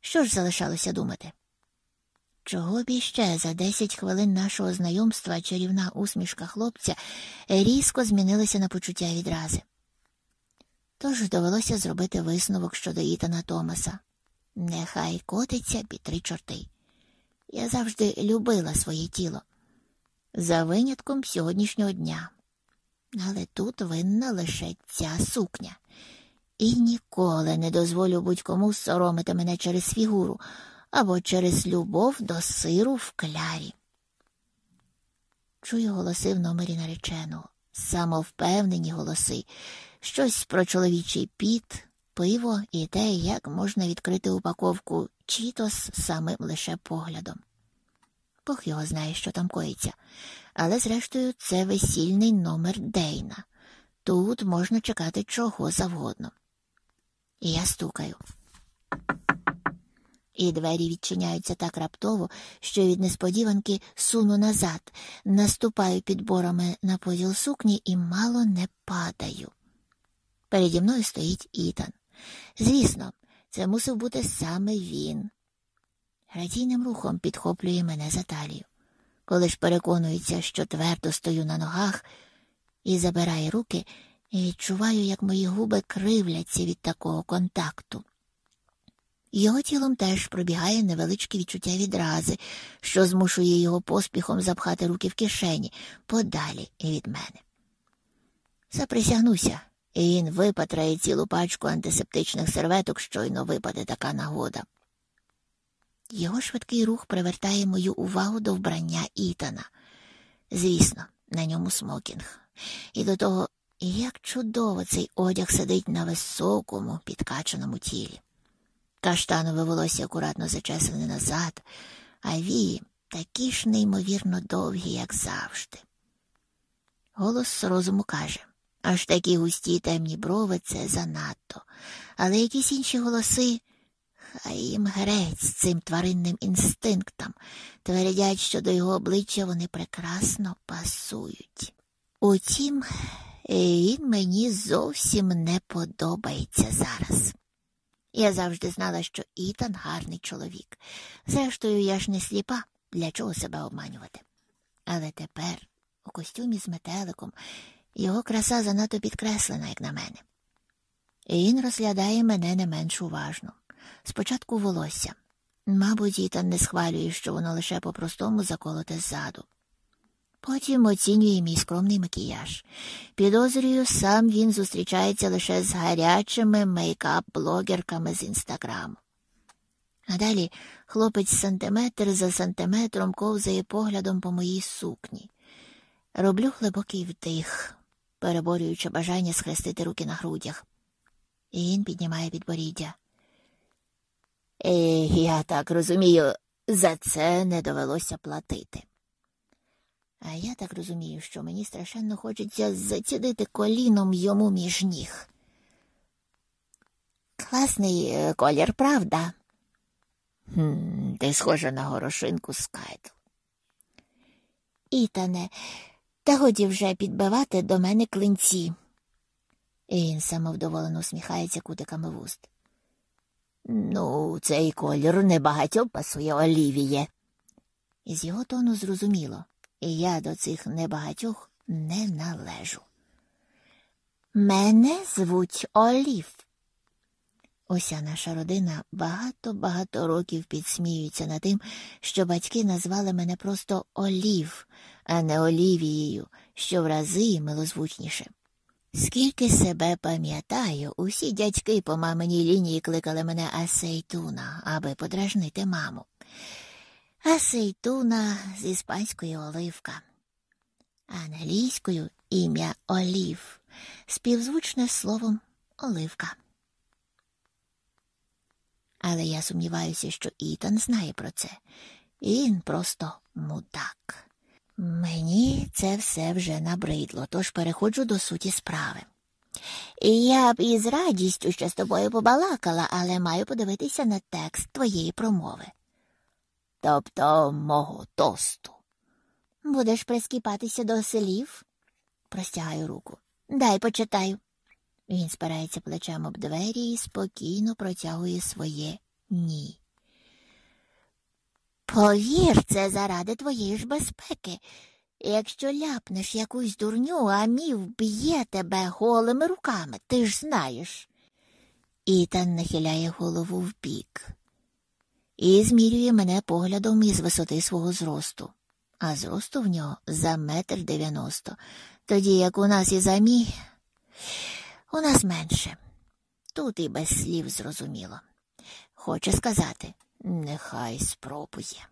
Що ж залишалося думати? Чого б іще за десять хвилин нашого знайомства чарівна усмішка хлопця різко змінилася на почуття відрази. Тож довелося зробити висновок щодо Ітана Томаса. Нехай котиться під три чорти. Я завжди любила своє тіло, за винятком сьогоднішнього дня. Але тут винна лише ця сукня. І ніколи не дозволю будь-кому соромити мене через фігуру або через любов до сиру в клярі. Чую голоси в номері нареченого, самовпевнені голоси, щось про чоловічий піт, пиво і те, як можна відкрити упаковку чітос самим лише поглядом. Бог його знає, що там коїться, але, зрештою, це весільний номер Дейна. Тут можна чекати чого завгодно. І я стукаю і двері відчиняються так раптово, що від несподіванки суну назад, наступаю підборами на поділ сукні і мало не падаю. Переді мною стоїть Ітан. Звісно, це мусив бути саме він. Градійним рухом підхоплює мене за талію. Коли ж переконується, що твердо стою на ногах і забирає руки, і відчуваю, як мої губи кривляться від такого контакту. Його тілом теж пробігає невеличке відчуття відрази, що змушує його поспіхом запхати руки в кишені подалі від мене. Заприсягнуся, він випатрає цілу пачку антисептичних серветок, щойно випаде така нагода. Його швидкий рух привертає мою увагу до вбрання Ітана. Звісно, на ньому смокінг. І до того, як чудово цей одяг сидить на високому, підкачаному тілі. Каштанове волосся акуратно зачесане назад, а вії такі ж неймовірно довгі, як завжди. Голос розуму каже аж такі густі темні брови це занадто, але якісь інші голоси, хай їм грець цим тваринним інстинктам, твердять, що до його обличчя вони прекрасно пасують. Утім, він мені зовсім не подобається зараз. Я завжди знала, що Ітан гарний чоловік. Зрештою, я ж не сліпа, для чого себе обманювати. Але тепер, у костюмі з метеликом, його краса занадто підкреслена, як на мене. І він розглядає мене не менш уважно. Спочатку волосся. Мабуть, Ітан не схвалює, що воно лише по-простому заколоте ззаду. Потім оцінює мій скромний макіяж. Підозрюю, сам він зустрічається лише з гарячими мейкап-блогерками з інстаграму. А далі хлопець сантиметр за сантиметром ковзає поглядом по моїй сукні. Роблю глибокий вдих, переборюючи бажання схрестити руки на грудях. І він піднімає підборіддя. Е, я так розумію, за це не довелося платити. А я так розумію, що мені страшенно хочеться зацідити коліном йому між ніг. Класний е, колір, правда? Хм, Ти схожа на горошинку Скайдл. Ітане, та годі вже підбивати до мене клинці. І він самовдоволено усміхається кутиками вуст. Ну, цей колір небагатьом пасує Олівіє. Із його тону зрозуміло і я до цих небагатьох не належу. Мене звуть Олів. Уся наша родина багато-багато років підсміюється над тим, що батьки назвали мене просто Олів, а не Олівією, що в рази милозвучніше. Скільки себе пам'ятаю, усі дядьки по маминій лінії кликали мене Асейтуна, аби подражнити маму. Асейтуна з іспанської оливка, англійською ім'я Олів, співзвучне словом оливка. Але я сумніваюся, що Ітан знає про це. Він просто мудак. Мені це все вже набридло, тож переходжу до суті справи. Я б із радістю ще з тобою побалакала, але маю подивитися на текст твоєї промови. Тобто мого тосту. Будеш прискіпатися до селів? Простягаю руку. Дай почитаю. Він спирається плечем об двері і спокійно протягує своє ні. Повір, це заради твоєї ж безпеки. Якщо ляпнеш якусь дурню, а мій вб'є тебе голими руками, ти ж знаєш. Ітан нахиляє голову вбік і змірює мене поглядом із висоти свого зросту, а зросту в нього за метр дев'яносто, тоді як у нас і замі, у нас менше. Тут і без слів зрозуміло. Хоче сказати, нехай спробує.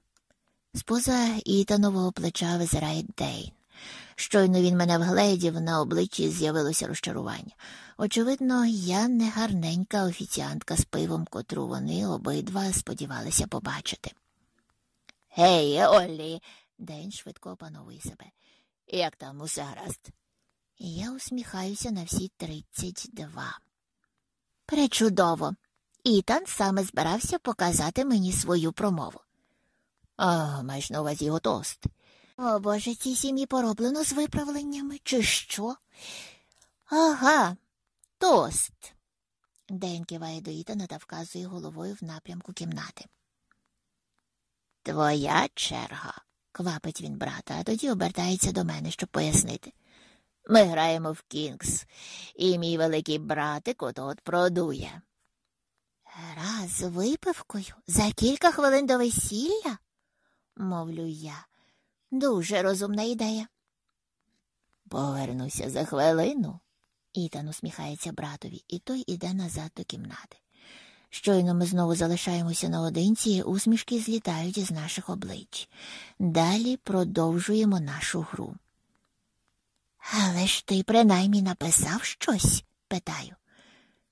Споза ітанового плеча визирає Дейн. Щойно він мене вгледів, на обличчі з'явилося розчарування. Очевидно, я не гарненька офіціантка з пивом, котру вони обидва сподівалися побачити. Гей, Оллі, Дейн швидко опановує себе. Як там усе гаразд? Я усміхаюся на всі тридцять два. Пречудово. Ітан саме збирався показати мені свою промову. А, маєш на увазі його тост. О, Боже, цій сім'ї пороблено з виправленнями, чи що? Ага, тост. Ден киває до Ітана та вказує головою в напрямку кімнати. Твоя черга, квапить він брата, а тоді обертається до мене, щоб пояснити. Ми граємо в Кінгс, і мій великий братик от от продує. Раз випивкою за кілька хвилин до весілля? мовлю я. Дуже розумна ідея. Повернуся за хвилину. Ітан усміхається братові, і той іде назад до кімнати. Щойно ми знову залишаємося наодинці, і усмішки злітають із наших облич. Далі продовжуємо нашу гру. Але ж ти принаймні написав щось? питаю.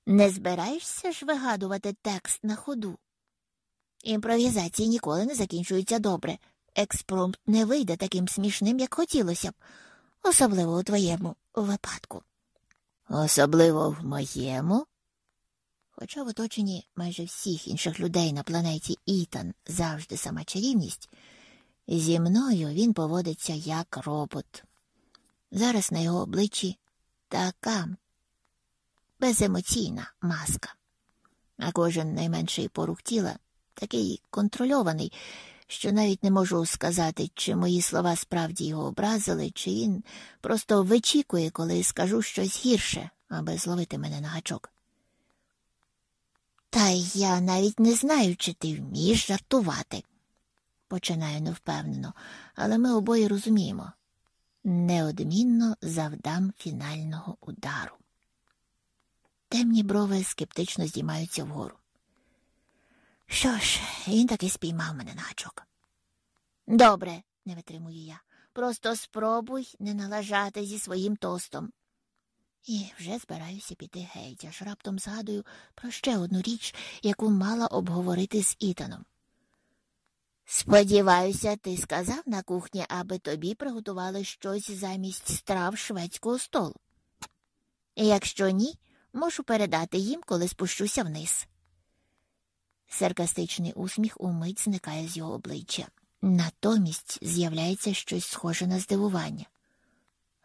Не збираєшся ж вигадувати текст на ходу? Імпровізації ніколи не закінчуються добре. Експромт не вийде таким смішним, як хотілося б, особливо у твоєму випадку. Особливо в моєму? Хоча в оточенні майже всіх інших людей на планеті Ітан завжди сама чарівність, зі мною він поводиться як робот. Зараз на його обличчі така беземоційна маска, а кожен найменший порух тіла такий контрольований, що навіть не можу сказати, чи мої слова справді його образили, чи він просто вичікує, коли скажу щось гірше, аби зловити мене на гачок. Та я навіть не знаю, чи ти вмієш жартувати, починаю невпевнено, але ми обоє розуміємо неодмінно завдам фінального удару. Темні брови скептично здіймаються вгору. Що ж, він таки спіймав мене на гачок. Добре, не витримую я. Просто спробуй не налажати зі своїм тостом. І вже збираюся піти геть, аж раптом згадую про ще одну річ, яку мала обговорити з Ітаном. Сподіваюся, ти сказав на кухні, аби тобі приготували щось замість страв шведського столу. Якщо ні, можу передати їм, коли спущуся вниз. Саркастичний усміх умить зникає з його обличчя. Натомість з'являється щось схоже на здивування.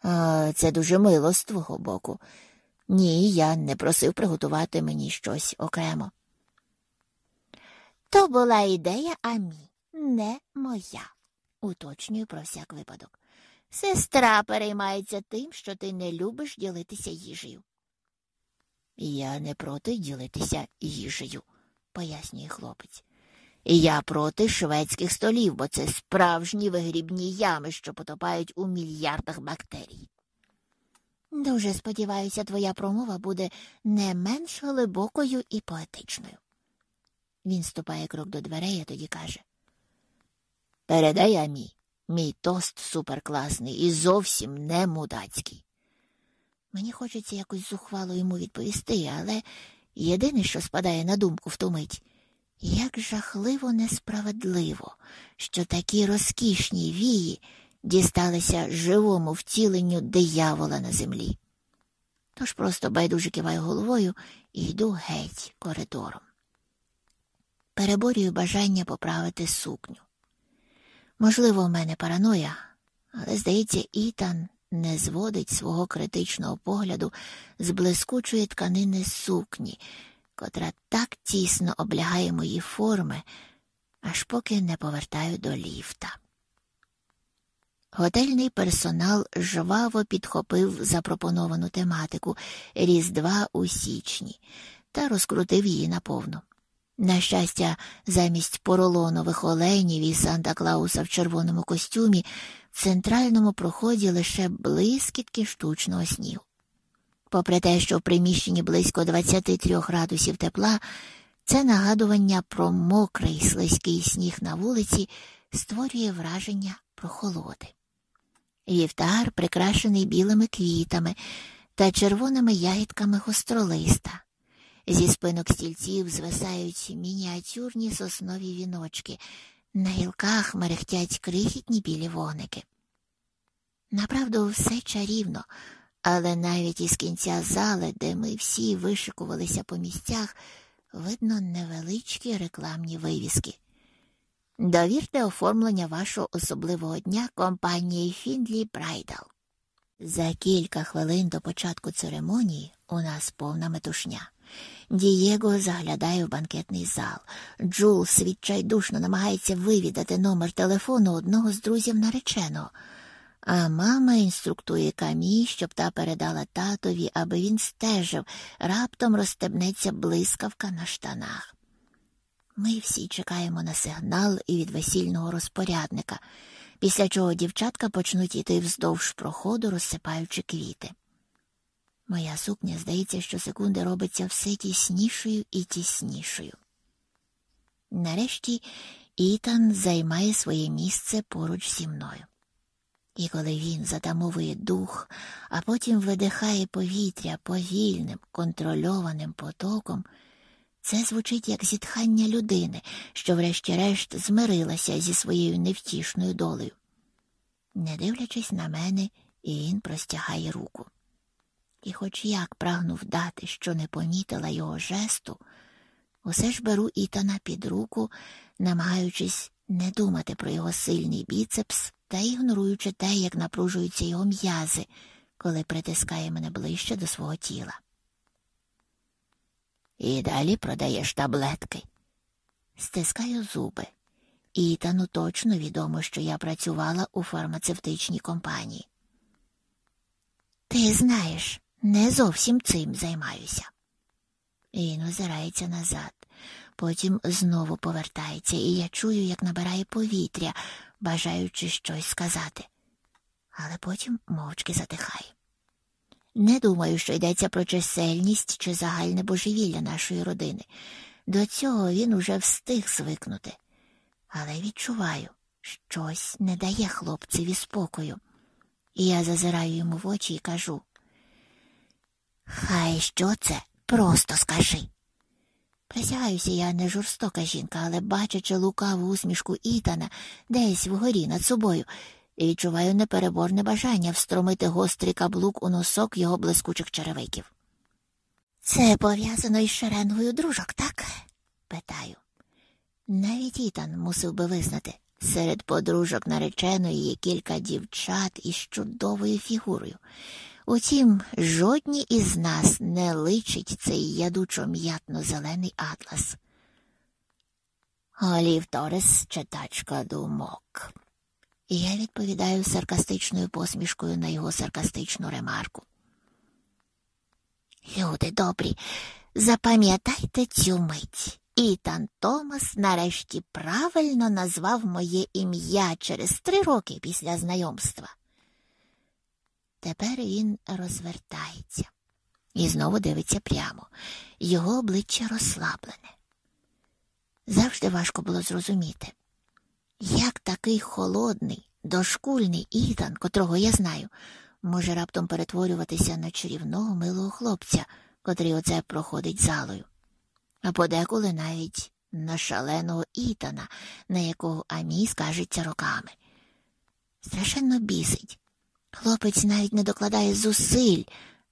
А, Це дуже мило з твого боку. Ні, я не просив приготувати мені щось окремо. То була ідея Амі, не моя, уточнюю про всяк випадок. Сестра переймається тим, що ти не любиш ділитися їжею. Я не проти ділитися їжею, пояснює хлопець. Я проти шведських столів, бо це справжні вигрібні ями, що потопають у мільярдах бактерій. Дуже сподіваюся, твоя промова буде не менш глибокою і поетичною. Він ступає крок до дверей, а тоді каже Передай Амі, мій тост суперкласний і зовсім не мудацький. Мені хочеться якось зухвало йому відповісти, але єдине, що спадає на думку в ту мить, як жахливо несправедливо, що такі розкішні вії дісталися живому втіленню диявола на землі. Тож просто байдуже киваю головою і йду геть коридором. Переборюю бажання поправити сукню. Можливо, в мене параноя, але, здається, Ітан не зводить свого критичного погляду з блискучої тканини сукні, котра так тісно облягає мої форми, аж поки не повертаю до ліфта. Готельний персонал жваво підхопив запропоновану тематику Різдва у січні та розкрутив її наповну. На щастя, замість поролонових оленів і Санта Клауса в червоному костюмі в центральному проході лише блискітки штучного снігу. Попри те, що в приміщенні близько 23 градусів тепла, це нагадування про мокрий слизький сніг на вулиці створює враження прохолоди. Вівтар прикрашений білими квітами та червоними ягідками гостролиста. Зі спинок стільців звисають мініатюрні соснові віночки, на гілках мерехтять крихітні білі вогники. Направду, все чарівно, але навіть із кінця зали, де ми всі вишикувалися по місцях, видно невеличкі рекламні вивіски. Довірте оформлення вашого особливого дня компанії Фінлі Брайдал. За кілька хвилин до початку церемонії у нас повна метушня. Дієго заглядає в банкетний зал. Джулс відчайдушно намагається вивідати номер телефону одного з друзів нареченого. А мама інструктує Амі, щоб та передала татові, аби він стежив, раптом розстебнеться блискавка на штанах. Ми всі чекаємо на сигнал і від весільного розпорядника, після чого дівчатка почнуть іти вздовж проходу, розсипаючи квіти. Моя сукня, здається, що секунди робиться все тіснішою і тіснішою. Нарешті Ітан займає своє місце поруч зі мною. І коли він затамовує дух, а потім видихає повітря повільним, контрольованим потоком, це звучить як зітхання людини, що, врешті-решт, змирилася зі своєю невтішною долею. Не дивлячись на мене, він простягає руку. І, хоч як прагнув дати, що не помітила його жесту, усе ж беру Ітана під руку, намагаючись не думати про його сильний біцепс та ігноруючи те, як напружуються його м'язи, коли притискає мене ближче до свого тіла. І далі продаєш таблетки. Стискаю зуби. Ітану точно відомо, що я працювала у фармацевтичній компанії. Ти знаєш, не зовсім цим займаюся. Він озирається назад, потім знову повертається, і я чую, як набирає повітря, бажаючи щось сказати, але потім мовчки затихає. Не думаю, що йдеться про чисельність чи загальне божевілля нашої родини. До цього він уже встиг звикнути. Але відчуваю, щось не дає хлопцеві спокою. І я зазираю йому в очі і кажу Хай що це, просто скажи. Присягаюся, я не жорстока жінка, але бачачи лукаву усмішку Ітана десь вгорі над собою, відчуваю непереборне бажання встромити гострий каблук у носок його блискучих черевиків. Це пов'язано із шеренгою дружок, так? питаю. Навіть Ітан мусив би визнати, серед подружок нареченої є кілька дівчат із чудовою фігурою. Утім, жодній із нас не личить цей ядучо м'ятно зелений атлас. Олів Торес, читачка думок. І я відповідаю саркастичною посмішкою на його саркастичну ремарку. Люди добрі, запам'ятайте цю мить. Ітан Томас нарешті правильно назвав моє ім'я через три роки після знайомства. Тепер він розвертається і знову дивиться прямо. Його обличчя розслаблене. Завжди важко було зрозуміти, як такий холодний, дошкульний Ітан, котрого я знаю, може раптом перетворюватися на чарівного милого хлопця, котрий оце проходить залою, а подеколи навіть на шаленого Ітана, на якого Амі скажеться роками. Страшенно бісить. Хлопець навіть не докладає зусиль,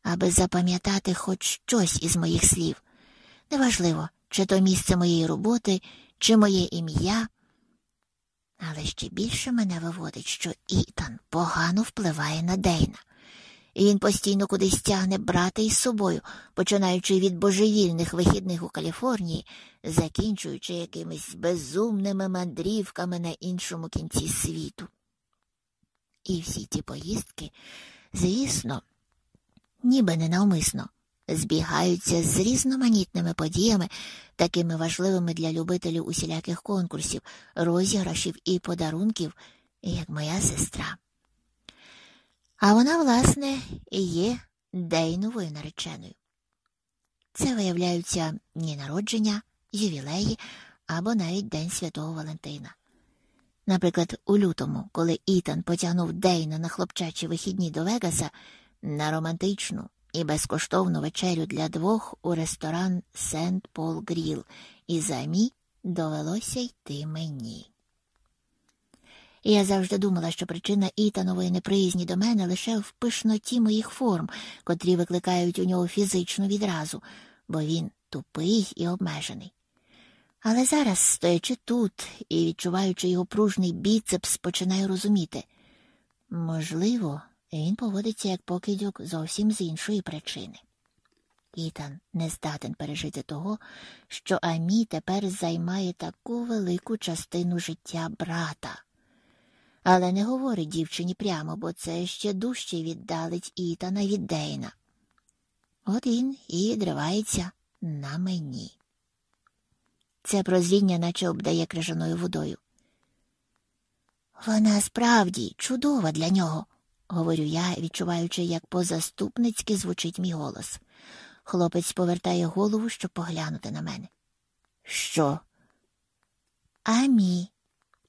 аби запам'ятати хоч щось із моїх слів. Неважливо, чи то місце моєї роботи, чи моє ім'я. Але ще більше мене виводить, що Ітан погано впливає на Дейна. І він постійно кудись тягне брата із собою, починаючи від божевільних вихідних у Каліфорнії, закінчуючи якимись безумними мандрівками на іншому кінці світу. І всі ті поїздки, звісно, ніби ненавмисно, збігаються з різноманітними подіями, такими важливими для любителів усіляких конкурсів, розіграшів і подарунків, як моя сестра. А вона, власне, і є Дейновою нареченою. Це виявляються дні народження, ювілеї або навіть День Святого Валентина. Наприклад, у лютому, коли Ітан потягнув Дейна на хлопчачі вихідні до Вегаса на романтичну і безкоштовну вечерю для двох у ресторан Сент Пол Гріл, і за мі довелося йти мені. Я завжди думала, що причина Ітанової неприязні до мене лише в пишноті моїх форм, котрі викликають у нього фізичну відразу, бо він тупий і обмежений. Але зараз, стоячи тут і відчуваючи його пружний біцепс, починаю розуміти можливо, він поводиться як покидьок зовсім з іншої причини. Ітан не здатен пережити того, що Амі тепер займає таку велику частину життя брата. Але не говорить дівчині прямо, бо це ще дужче віддалить Ітана від Дейна. От він і відривається на мені. Це прозріння наче обдає крижаною водою. Вона справді чудова для нього, говорю я, відчуваючи, як позаступницьки звучить мій голос. Хлопець повертає голову, щоб поглянути на мене. Що? Амі,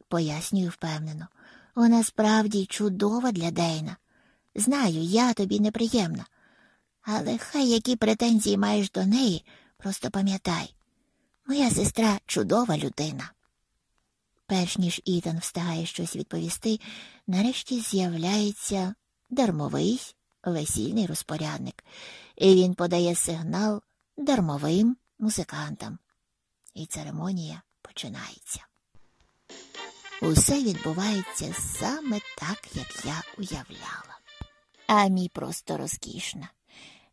пояснюю впевнено. Вона справді чудова для Дейна. Знаю, я тобі неприємна. Але хай які претензії маєш до неї, просто пам'ятай. Моя сестра чудова людина. Перш ніж Ітан встигає щось відповісти, нарешті з'являється дармовий весільний розпорядник, і він подає сигнал дармовим музикантам. І церемонія починається. Усе відбувається саме так, як я уявляла. Амі просто розкішна.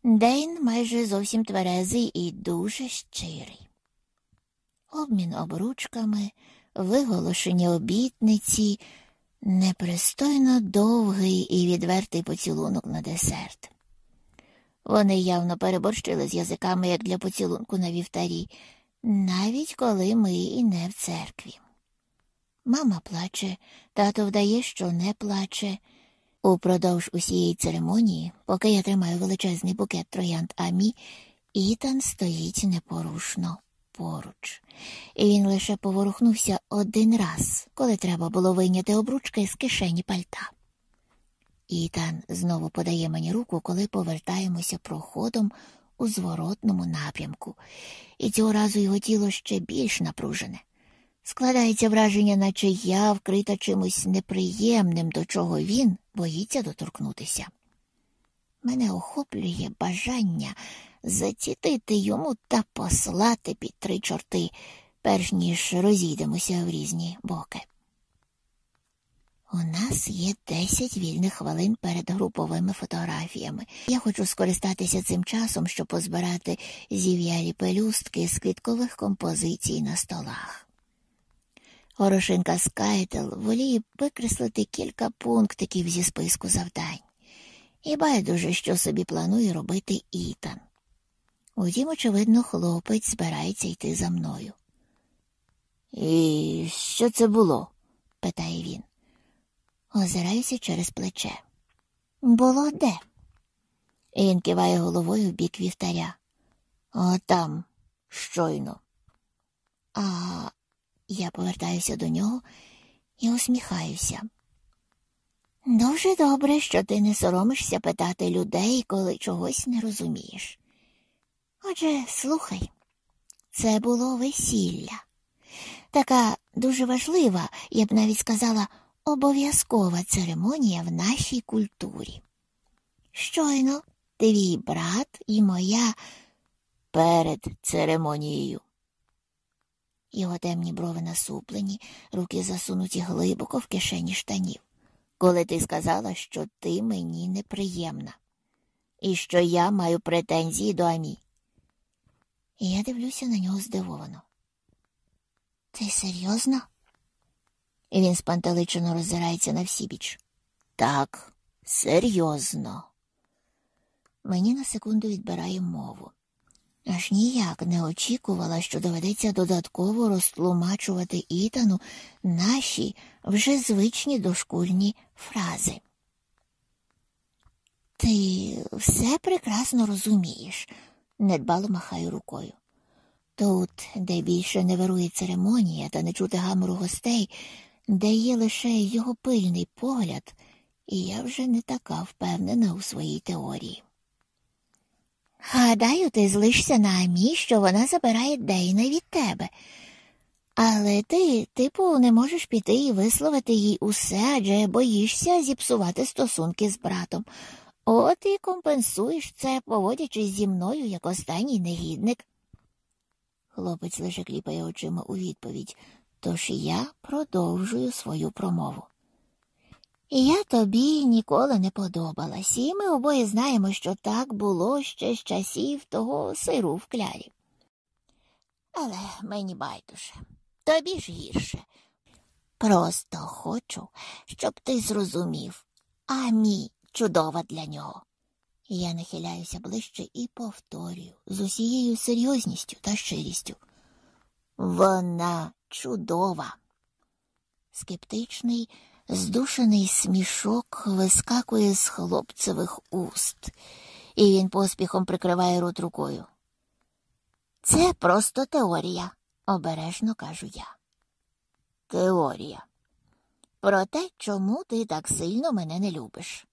Дейн майже зовсім тверезий і дуже щирий обмін обручками, виголошені обітниці, непристойно довгий і відвертий поцілунок на десерт. Вони явно переборщили з язиками, як для поцілунку на вівтарі, навіть коли ми і не в церкві. Мама плаче, тато вдає, що не плаче. Упродовж усієї церемонії, поки я тримаю величезний букет троянд Амі, Ітан стоїть непорушно поруч, і він лише поворухнувся один раз, коли треба було вийняти обручки з кишені пальта. Ітан знову подає мені руку, коли повертаємося проходом у зворотному напрямку, і цього разу його тіло ще більш напружене. Складається враження, наче я вкрита чимось неприємним, до чого він боїться доторкнутися. Мене охоплює бажання зацітити йому та послати під три чорти, перш ніж розійдемося в різні боки. У нас є десять вільних хвилин перед груповими фотографіями. Я хочу скористатися цим часом, щоб позбирати зів'ялі пелюстки з квіткових композицій на столах. Горошинка Скайтел воліє викреслити кілька пунктиків зі списку завдань. І байдуже, що собі планує робити Ітан. Утім, очевидно, хлопець збирається йти за мною. І що це було? питає він. Озираюся через плече. Було де? Він киває головою в бік вівтаря. «А там, щойно. А я повертаюся до нього і усміхаюся. Дуже добре, що ти не соромишся питати людей, коли чогось не розумієш. Отже, слухай, це було весілля. Така дуже важлива, я б навіть сказала, обов'язкова церемонія в нашій культурі. Щойно твій брат і моя перед церемонією. Його темні брови насуплені, руки засунуті глибоко в кишені штанів. Коли ти сказала, що ти мені неприємна, і що я маю претензії до Амі. І я дивлюся на нього здивовано. Ти серйозно? І він спантеличено роззирається на всібіч. Так, серйозно. Мені на секунду відбирає мову. Аж ніяк не очікувала, що доведеться додатково розтлумачувати Ітану наші вже звичні дошкульні фрази. Ти все прекрасно розумієш, недбало махаю рукою. Тут, де більше не вирує церемонія та не чути гамору гостей, де є лише його пильний погляд, і я вже не така впевнена у своїй теорії. Гадаю, ти злишся на Амі, що вона забирає Дейна від тебе. Але ти, типу, не можеш піти і висловити їй усе, адже боїшся зіпсувати стосунки з братом. От і компенсуєш це, поводячись зі мною як останній негідник. Хлопець лише кліпає очима у відповідь, тож я продовжую свою промову. Я тобі ніколи не подобалась, і ми обоє знаємо, що так було ще з часів того сиру в клярі. Але мені байдуже, тобі ж гірше. Просто хочу, щоб ти зрозумів, а мій чудова для нього. Я нахиляюся ближче і повторюю з усією серйозністю та щирістю. Вона чудова. Скептичний Здушений смішок вискакує з хлопцевих уст, і він поспіхом прикриває рот рукою. Це просто теорія, обережно кажу я. Теорія. Про те, чому ти так сильно мене не любиш.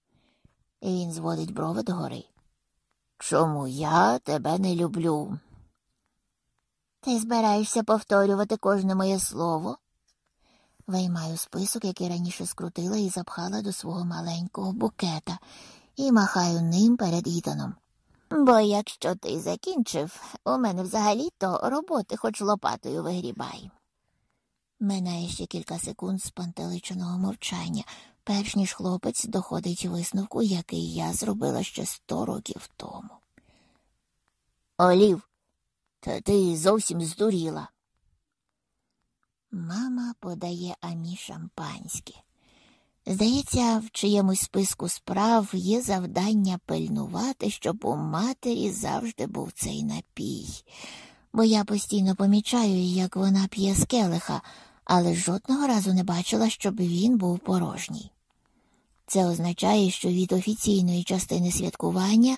І він зводить брови догори. Чому я тебе не люблю? Ти збираєшся повторювати кожне моє слово? Виймаю список, який раніше скрутила і запхала до свого маленького букета, і махаю ним перед Ітаном. Бо якщо ти закінчив, у мене взагалі-то роботи хоч лопатою вигрібай. Минає ще кілька секунд спантеличеного мовчання, перш ніж хлопець доходить висновку, який я зробила ще сто років тому. Олів, та ти зовсім здуріла. Мама подає Амі шампанське. Здається, в чиємусь списку справ є завдання пильнувати, щоб у матері завжди був цей напій, бо я постійно помічаю, як вона п'є з келиха, але жодного разу не бачила, щоб він був порожній. Це означає, що від офіційної частини святкування,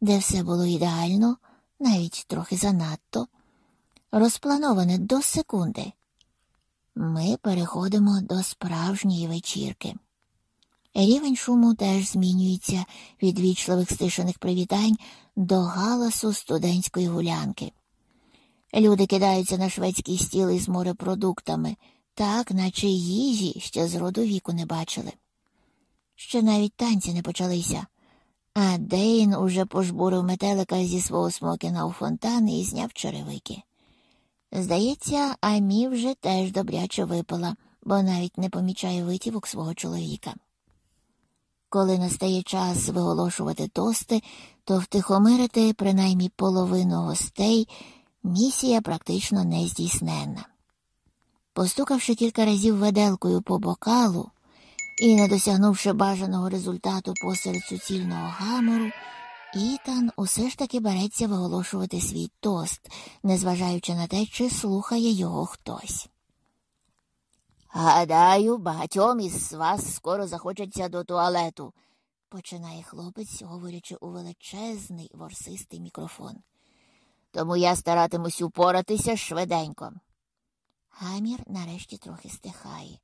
де все було ідеально, навіть трохи занадто, розплановане до секунди. Ми переходимо до справжньої вечірки. Рівень шуму теж змінюється від вічливих стишених привітань до галасу студентської гулянки. Люди кидаються на шведський стіл із морепродуктами, так, наче їжі ще з роду віку не бачили. Ще навіть танці не почалися, а Дейн уже пожбурив метелика зі свого смокіна у фонтан і зняв черевики. Здається, Амі вже теж добряче випила, бо навіть не помічає витівок свого чоловіка. Коли настає час виголошувати тости, то втихомирити принаймні половину гостей місія практично не здійсненна. Постукавши кілька разів веделкою по бокалу і не досягнувши бажаного результату посеред суцільного гамору, Ітан усе ж таки береться виголошувати свій тост, незважаючи на те, чи слухає його хтось. Гадаю, багатьом із вас скоро захочеться до туалету, починає хлопець, говорячи у величезний ворсистий мікрофон. Тому я старатимусь упоратися швиденько. Гамір нарешті трохи стихає,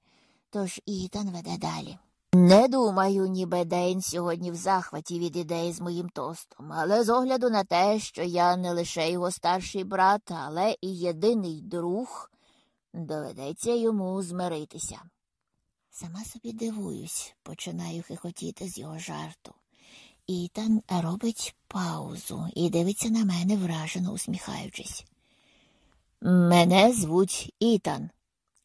тож Ітан веде далі. Не думаю, ніби Дейн сьогодні в захваті від ідеї з моїм тостом, але з огляду на те, що я не лише його старший брат, але і єдиний друг, доведеться йому змиритися. Сама собі дивуюсь, починаю хихотіти з його жарту. Ітан робить паузу і дивиться на мене, вражено усміхаючись. Мене звуть Ітан,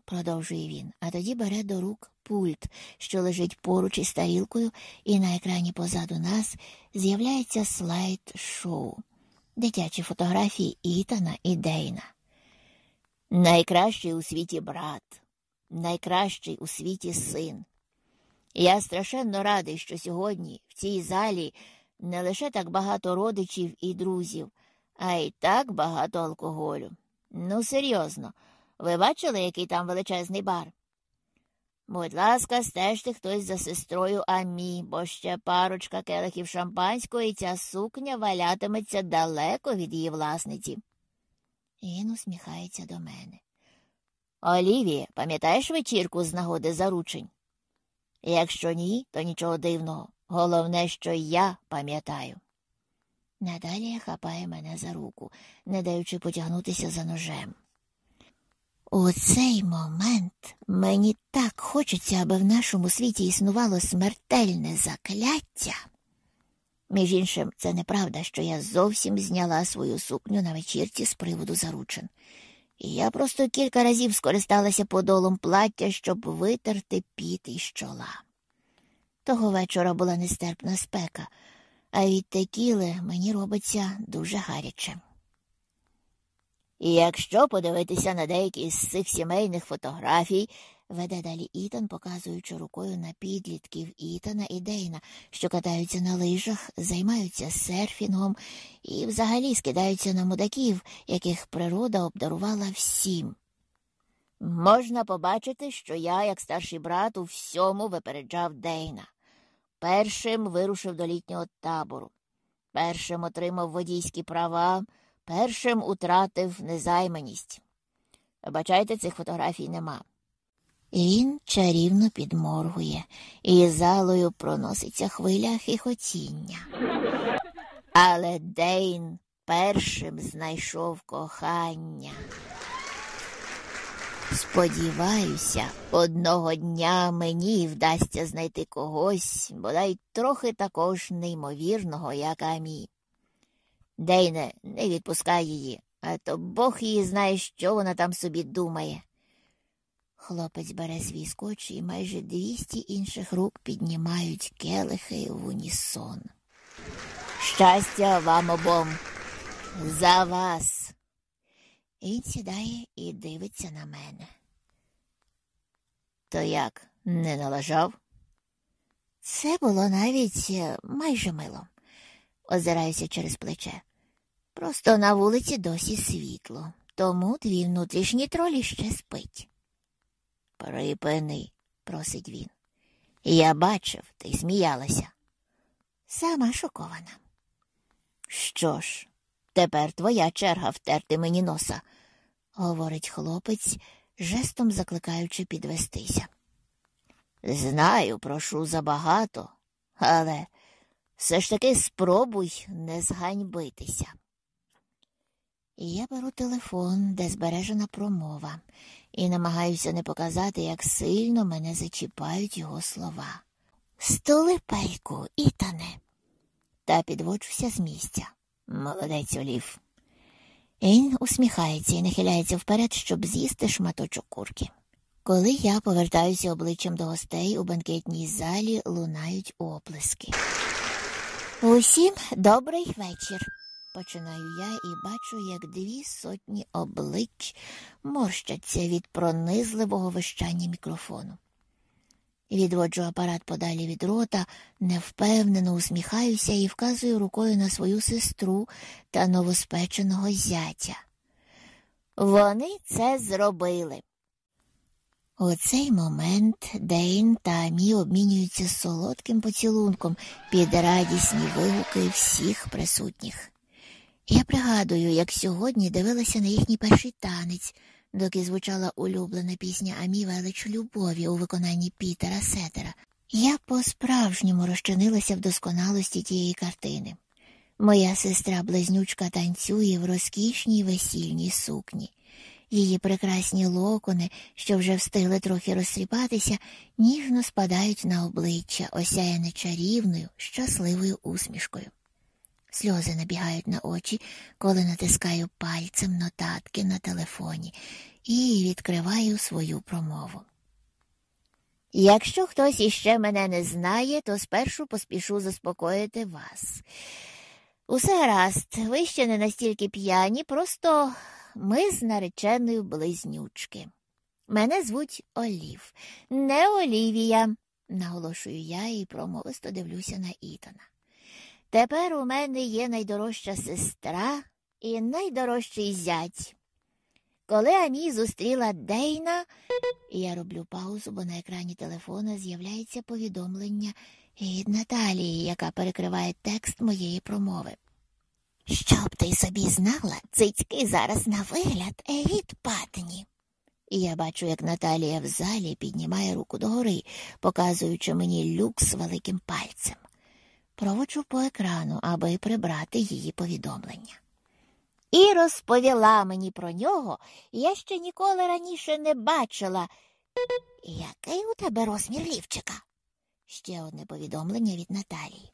продовжує він, а тоді бере до рук пульт, що лежить поруч із тарілкою, і на екрані позаду нас з'являється слайд шоу, дитячі фотографії Ітана і Дейна. Найкращий у світі брат, найкращий у світі син. Я страшенно радий, що сьогодні в цій залі не лише так багато родичів і друзів, а й так багато алкоголю. Ну, серйозно, ви бачили, який там величезний бар? Будь ласка, стежте хтось за сестрою Амі, бо ще парочка келихів шампанського і ця сукня валятиметься далеко від її власниці. Він усміхається до мене. Олівія, пам'ятаєш вечірку з нагоди заручень? Якщо ні, то нічого дивного. Головне, що я пам'ятаю. Надалі хапає мене за руку, не даючи потягнутися за ножем. У цей момент мені так хочеться, аби в нашому світі існувало смертельне закляття. Між іншим, це неправда, що я зовсім зняла свою сукню на вечірці з приводу заручин. І я просто кілька разів скористалася подолом плаття, щоб витерти піт із чола. Того вечора була нестерпна спека, а від текіли мені робиться дуже гаряче. І якщо подивитися на деякі з цих сімейних фотографій, веде далі Ітан, показуючи рукою на підлітків Ітана і Дейна, що катаються на лижах, займаються серфінгом і взагалі скидаються на мудаків, яких природа обдарувала всім. Можна побачити, що я, як старший брат, у всьому випереджав Дейна. Першим вирушив до літнього табору, першим отримав водійські права, першим утратив незайманість. Вибачайте, цих фотографій нема. Він чарівно підморгує, і залою проноситься хвиля хихотіння. Але Дейн першим знайшов кохання. Сподіваюся, одного дня мені вдасться знайти когось, бодай трохи також неймовірного, як Амі. Дейне, не відпускай її, а то Бог її знає, що вона там собі думає. Хлопець бере свій скотч і майже двісті інших рук піднімають келихи в унісон. Щастя вам обом за вас. Він сідає і дивиться на мене. То як, не налажав? Це було навіть е, майже мило, озираюся через плече. Просто на вулиці досі світло, тому твій внутрішній тролі ще спить. Припини, просить він. Я бачив, ти сміялася. Сама шокована. Що ж, тепер твоя черга втерти мені носа, говорить хлопець, жестом закликаючи підвестися. Знаю, прошу забагато, але все ж таки спробуй не зганьбитися. Я беру телефон, де збережена промова, і намагаюся не показати, як сильно мене зачіпають його слова. Столи пайку, Ітане. Та підводжуся з місця. Молодець Олів. Він усміхається і нахиляється вперед, щоб з'їсти шматочок курки. Коли я повертаюся обличчям до гостей у банкетній залі лунають оплески. Усім добрий вечір. Починаю я і бачу, як дві сотні облич морщаться від пронизливого вищання мікрофону. Відводжу апарат подалі від рота, невпевнено усміхаюся і вказую рукою на свою сестру та новоспеченого зятя. Вони це зробили. У цей момент Дейн та Амі обмінюються солодким поцілунком під радісні вигуки всіх присутніх. Я пригадую, як сьогодні дивилася на їхній перший танець, доки звучала улюблена пісня Амі велич любові у виконанні Пітера Сетера. Я по-справжньому розчинилася в досконалості тієї картини. Моя сестра близнючка танцює в розкішній весільній сукні. Її прекрасні локони, що вже встигли трохи розсріпатися, ніжно спадають на обличчя, осяяне чарівною, щасливою усмішкою. Сльози набігають на очі, коли натискаю пальцем нотатки на телефоні і відкриваю свою промову. Якщо хтось іще мене не знає, то спершу поспішу заспокоїти вас. Усе гаразд, ви ще не настільки п'яні, просто ми з нареченою близнючки. Мене звуть Олів, не Олівія, наголошую я і промовисто дивлюся на Ітана. Тепер у мене є найдорожча сестра і найдорожчий зять. Коли Амі зустріла Дейна, я роблю паузу, бо на екрані телефона з'являється повідомлення від Наталії, яка перекриває текст моєї промови. Щоб ти собі знала, цицьки зараз на вигляд від патні. І я бачу, як Наталія в залі піднімає руку догори, показуючи мені люкс великим пальцем. Проводжу по екрану, аби прибрати її повідомлення. І розповіла мені про нього, я ще ніколи раніше не бачила. Який у тебе розмір лівчика? Ще одне повідомлення від Наталії.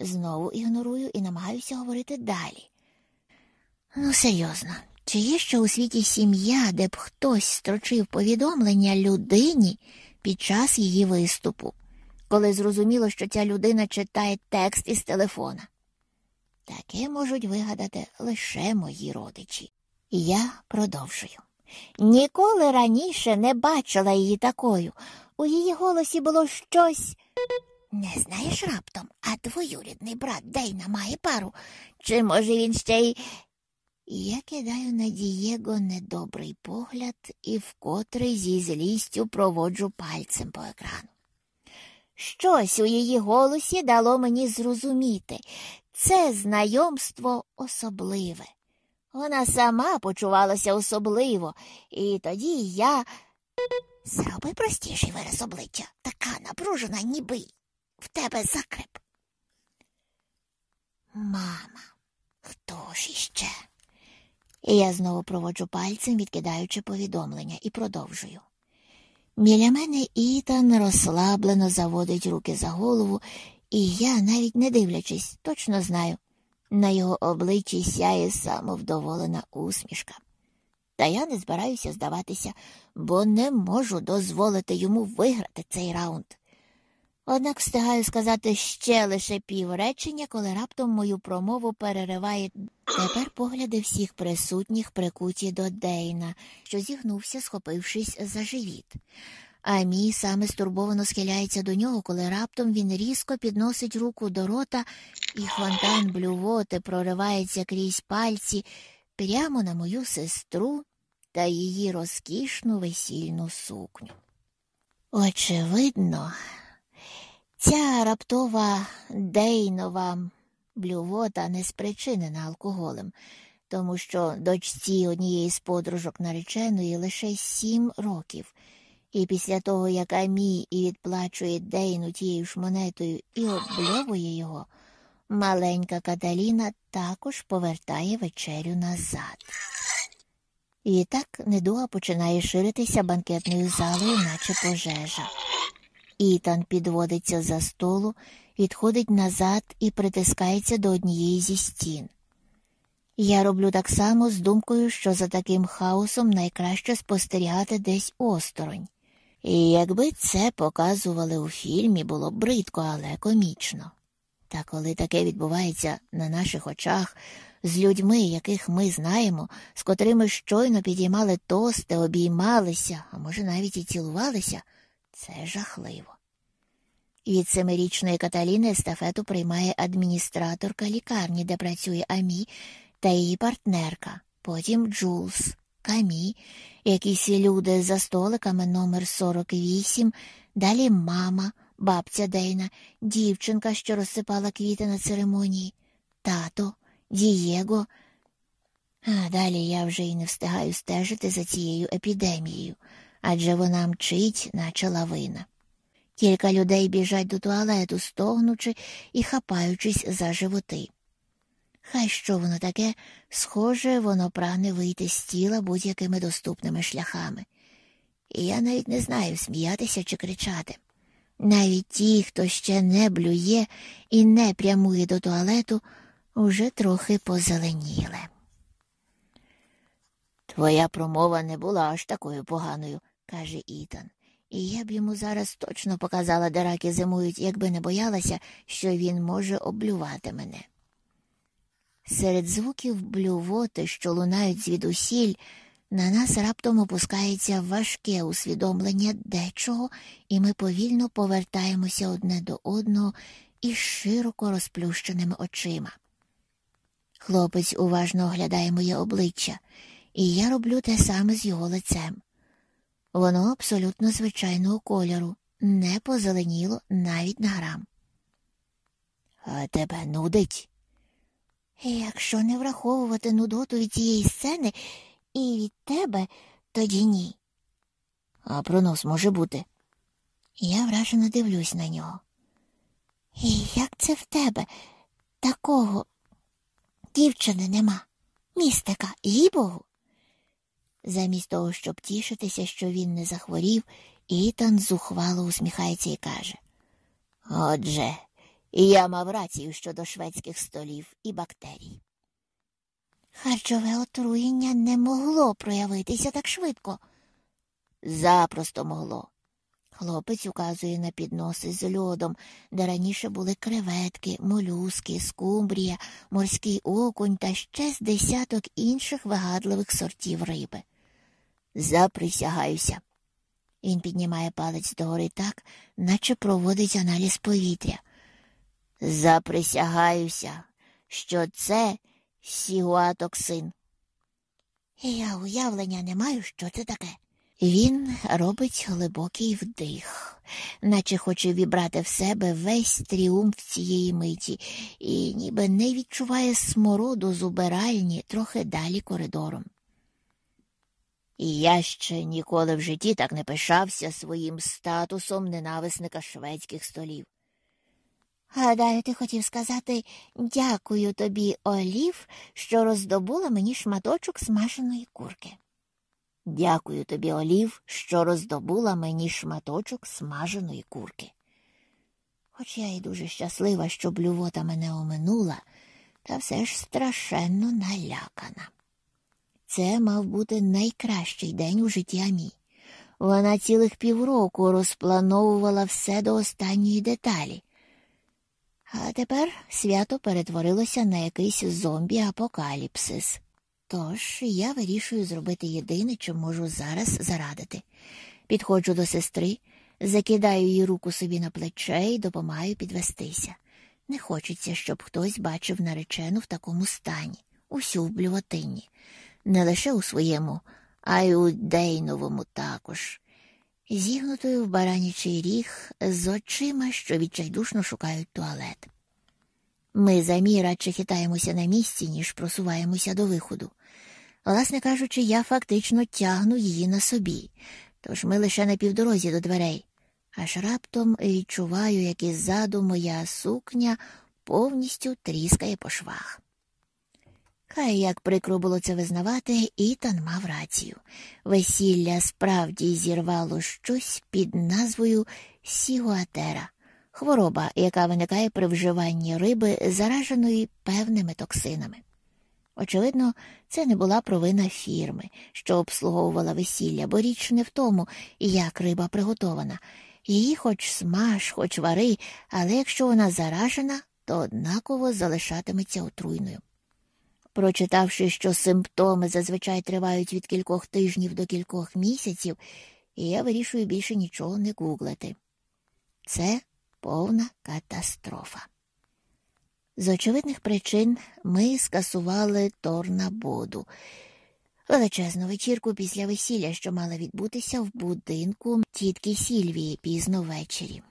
Знову ігнорую і намагаюся говорити далі. Ну, серйозно, чи є ще у світі сім'я, де б хтось строчив повідомлення людині під час її виступу, коли зрозуміло, що ця людина читає текст із телефона? Таке можуть вигадати лише мої родичі. Я продовжую. Ніколи раніше не бачила її такою. У її голосі було щось. Не знаєш раптом, а двоюрідний брат Дейна має пару. Чи, може, він ще й. Я кидаю на Дієго недобрий погляд і вкотре зі злістю проводжу пальцем по екрану. Щось у її голосі дало мені зрозуміти це знайомство особливе. Вона сама почувалася особливо, і тоді я. Зроби простіший вираз обличчя, така напружена, ніби в тебе закреп. Мама, хто ж іще? І я знову проводжу пальцем, відкидаючи повідомлення, і продовжую. Біля мене Ітан розслаблено заводить руки за голову, і я, навіть не дивлячись, точно знаю, на його обличчі сяє самовдоволена усмішка. Та я не збираюся здаватися, бо не можу дозволити йому виграти цей раунд. Однак встигаю сказати ще лише півречення, коли раптом мою промову перериває тепер погляди всіх присутніх прикуті до Дейна, що зігнувся, схопившись за живіт. А мій саме стурбовано схиляється до нього, коли раптом він різко підносить руку до рота, і фонтан блювоти проривається крізь пальці прямо на мою сестру та її розкішну весільну сукню. Очевидно, ця раптова дейнова блювота не спричинена алкоголем, тому що дочці однієї з подружок нареченої лише сім років. І після того, як Амій і відплачує Дейну тією ж монетою і обльовує його, маленька Каталіна також повертає вечерю назад. І так недуга починає ширитися банкетною залою, наче пожежа. Ітан підводиться за столу, відходить назад і притискається до однієї зі стін. Я роблю так само з думкою, що за таким хаосом найкраще спостерігати десь осторонь. І якби це показували у фільмі, було б бридко, але комічно. Та коли таке відбувається на наших очах з людьми, яких ми знаємо, з котрими щойно підіймали тости, обіймалися, а може навіть і цілувалися, це жахливо. Від семирічної Каталіни естафету приймає адміністраторка лікарні, де працює Амі та її партнерка, потім Джулс, Камі, якісь люди за столиками номер 48, далі мама, бабця Дейна, дівчинка, що розсипала квіти на церемонії, тато, Дієго. А далі я вже й не встигаю стежити за цією епідемією, адже вона мчить, наче лавина. Кілька людей біжать до туалету, стогнучи і хапаючись за животи. Хай що воно таке, схоже, воно прагне вийти з тіла будь-якими доступними шляхами. І я навіть не знаю, сміятися чи кричати. Навіть ті, хто ще не блює і не прямує до туалету, уже трохи позеленіли. Твоя промова не була аж такою поганою, каже Ітан, і я б йому зараз точно показала, де раки зимують, якби не боялася, що він може облювати мене. Серед звуків блювоти, що лунають звідусіль, на нас раптом опускається важке усвідомлення дечого, і ми повільно повертаємося одне до одного із широко розплющеними очима. Хлопець уважно оглядає моє обличчя, і я роблю те саме з його лицем. Воно абсолютно звичайного кольору, не позеленіло навіть на грам. А тебе нудить? Якщо не враховувати нудоту від цієї сцени і від тебе, тоді ні. А пронос може бути. Я вражено дивлюсь на нього. І як це в тебе? Такого дівчини нема, містика, їй богу. Замість того, щоб тішитися, що він не захворів, Ітан зухвало усміхається і каже Отже, я мав рацію щодо шведських столів і бактерій. Харчове отруєння не могло проявитися так швидко. Запросто могло. Хлопець указує на підноси з льодом, де раніше були креветки, молюски, скумбрія, морський окунь та ще з десяток інших вигадливих сортів риби. Заприсягаюся. Він піднімає палець догори так, наче проводить аналіз повітря. Заприсягаюся, що це сігуатоксин. Я уявлення не маю, що це таке. Він робить глибокий вдих, наче хоче вібрати в себе весь тріумф цієї миті, і ніби не відчуває смороду з убиральні трохи далі коридором. І я ще ніколи в житті так не пишався своїм статусом ненависника шведських столів. Гадаю, ти хотів сказати дякую тобі, Олів, що роздобула мені шматочок смаженої курки. Дякую тобі, Олів, що роздобула мені шматочок смаженої курки. Хоч я й дуже щаслива, що блювота мене оминула, та все ж страшенно налякана. Це мав бути найкращий день у житті Амі. Вона цілих півроку розплановувала все до останньої деталі. А тепер свято перетворилося на якийсь зомбі-апокаліпсис. Тож я вирішую зробити єдине, що можу зараз зарадити. Підходжу до сестри, закидаю її руку собі на плече і допомагаю підвестися. Не хочеться, щоб хтось бачив наречену в такому стані, усю в блювотині, не лише у своєму, а й у Дейновому також, зігнутою в баранячий ріг з очима, що відчайдушно шукають туалет. Ми замі радше хитаємося на місці, ніж просуваємося до виходу. Власне кажучи, я фактично тягну її на собі, тож ми лише на півдорозі до дверей, аж раптом відчуваю, як іззаду моя сукня повністю тріскає по швах. Хай як прикро було це визнавати, Ітан мав рацію. Весілля справді зірвало щось під назвою Сігуатера, хвороба, яка виникає при вживанні риби, зараженої певними токсинами. Очевидно, це не була провина фірми, що обслуговувала весілля, бо річ не в тому, як риба приготована. Її хоч смаж, хоч вари, але якщо вона заражена, то однаково залишатиметься отруйною. Прочитавши, що симптоми зазвичай тривають від кількох тижнів до кількох місяців, я вирішую більше нічого не гуглити. Це повна катастрофа. З очевидних причин ми скасували торнабоду, величезну вечірку після весілля, що мала відбутися в будинку тітки Сільвії пізно ввечері.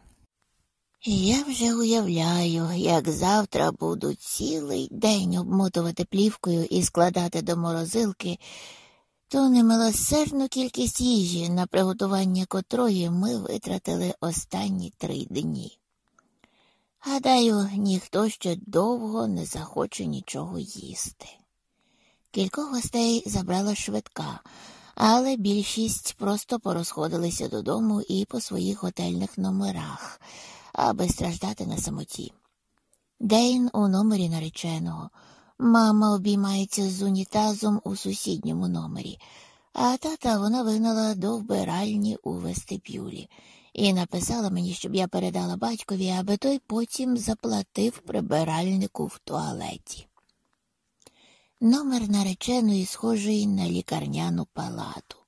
Я вже уявляю, як завтра буду цілий день обмотувати плівкою і складати до морозилки ту немилосердну кількість їжі, на приготування котрої ми витратили останні три дні. Гадаю, ніхто ще довго не захоче нічого їсти. Кількох гостей забрала швидка, але більшість просто порозходилися додому і по своїх готельних номерах, аби страждати на самоті. Дейн у номері нареченого. Мама обіймається з унітазом у сусідньому номері, а тата вона вигнала до вбиральні у вестибюлі і написала мені, щоб я передала батькові, аби той потім заплатив прибиральнику в туалеті. Номер нареченої схожий на лікарняну палату.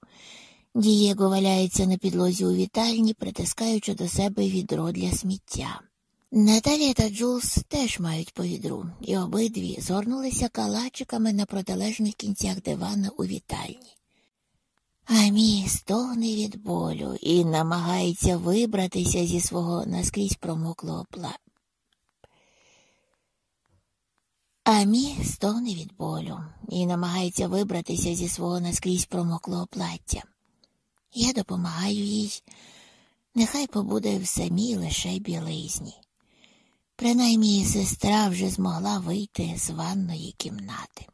Дієго валяється на підлозі у вітальні, притискаючи до себе відро для сміття. Наталія та Джулс теж мають по відру, і обидві згорнулися калачиками на протилежних кінцях дивана у вітальні. Амі стогне від болю і намагається вибратися зі свого наскрізь промоклого пла. Амі стогне від болю і намагається вибратися зі свого наскрізь промоклого плаття. Я допомагаю їй, нехай побуде в самій лише білизні. Принаймні сестра вже змогла вийти з ванної кімнати.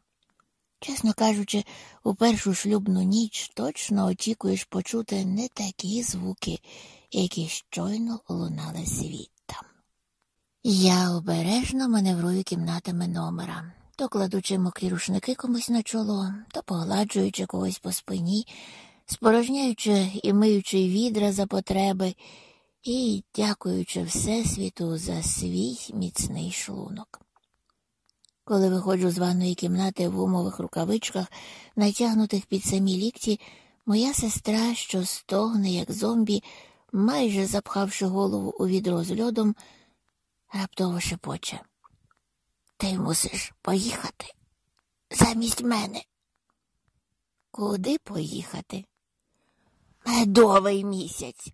Чесно кажучи, у першу шлюбну ніч точно очікуєш почути не такі звуки, які щойно лунали звідтам. Я обережно маневрую кімнатами номера, то кладучи мокрі рушники комусь на чоло, то погладжуючи когось по спині, спорожняючи і миючи відра за потреби і дякуючи Всесвіту за свій міцний шлунок. Коли виходжу з ванної кімнати в гумових рукавичках, натягнутих під самі лікті, моя сестра, що стогне, як зомбі, майже запхавши голову у відро з льодом, раптово шепоче. Ти мусиш поїхати замість мене. Куди поїхати? Медовий місяць.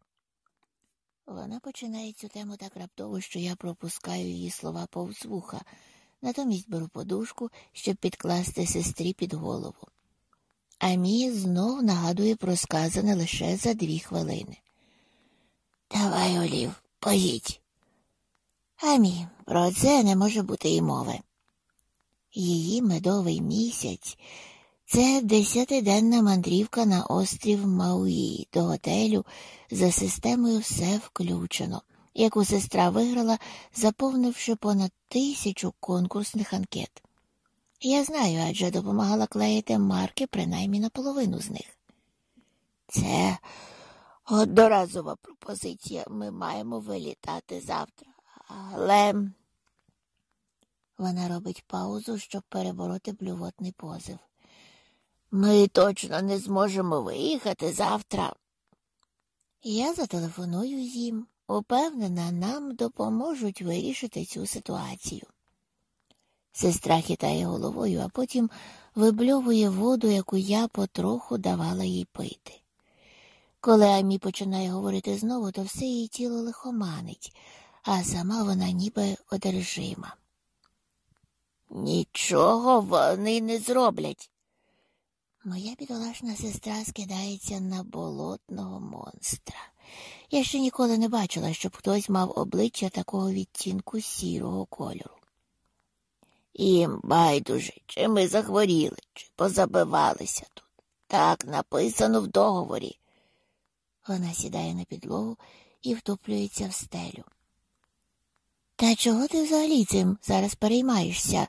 Вона починає цю тему так раптово, що я пропускаю її слова повз вуха, натомість беру подушку, щоб підкласти сестрі під голову. А мій знов нагадує про сказане лише за дві хвилини. Давай, Олів, поїдь. Амі, про це не може бути і мови. Її медовий місяць це десятиденна мандрівка на острів Мауї до готелю за системою все включено, яку сестра виграла, заповнивши понад тисячу конкурсних анкет. Я знаю, адже допомагала клеїти марки принаймні на половину з них. Це одноразова пропозиція. Ми маємо вилітати завтра, але вона робить паузу, щоб перебороти блювотний позив. Ми точно не зможемо виїхати завтра. Я зателефоную їм, упевнена, нам допоможуть вирішити цю ситуацію. Сестра хитає головою, а потім вибльовує воду, яку я потроху давала їй пити. Коли Амі починає говорити знову, то все її тіло лихоманить, а сама вона ніби одержима. Нічого вони не зроблять. Моя бідолашна сестра скидається на болотного монстра. Я ще ніколи не бачила, щоб хтось мав обличчя такого відтінку сірого кольору. Їм байдуже, чи ми захворіли, чи позабивалися тут. Так написано в договорі. Вона сідає на підлогу і втоплюється в стелю. Та чого ти взагалі цим зараз переймаєшся?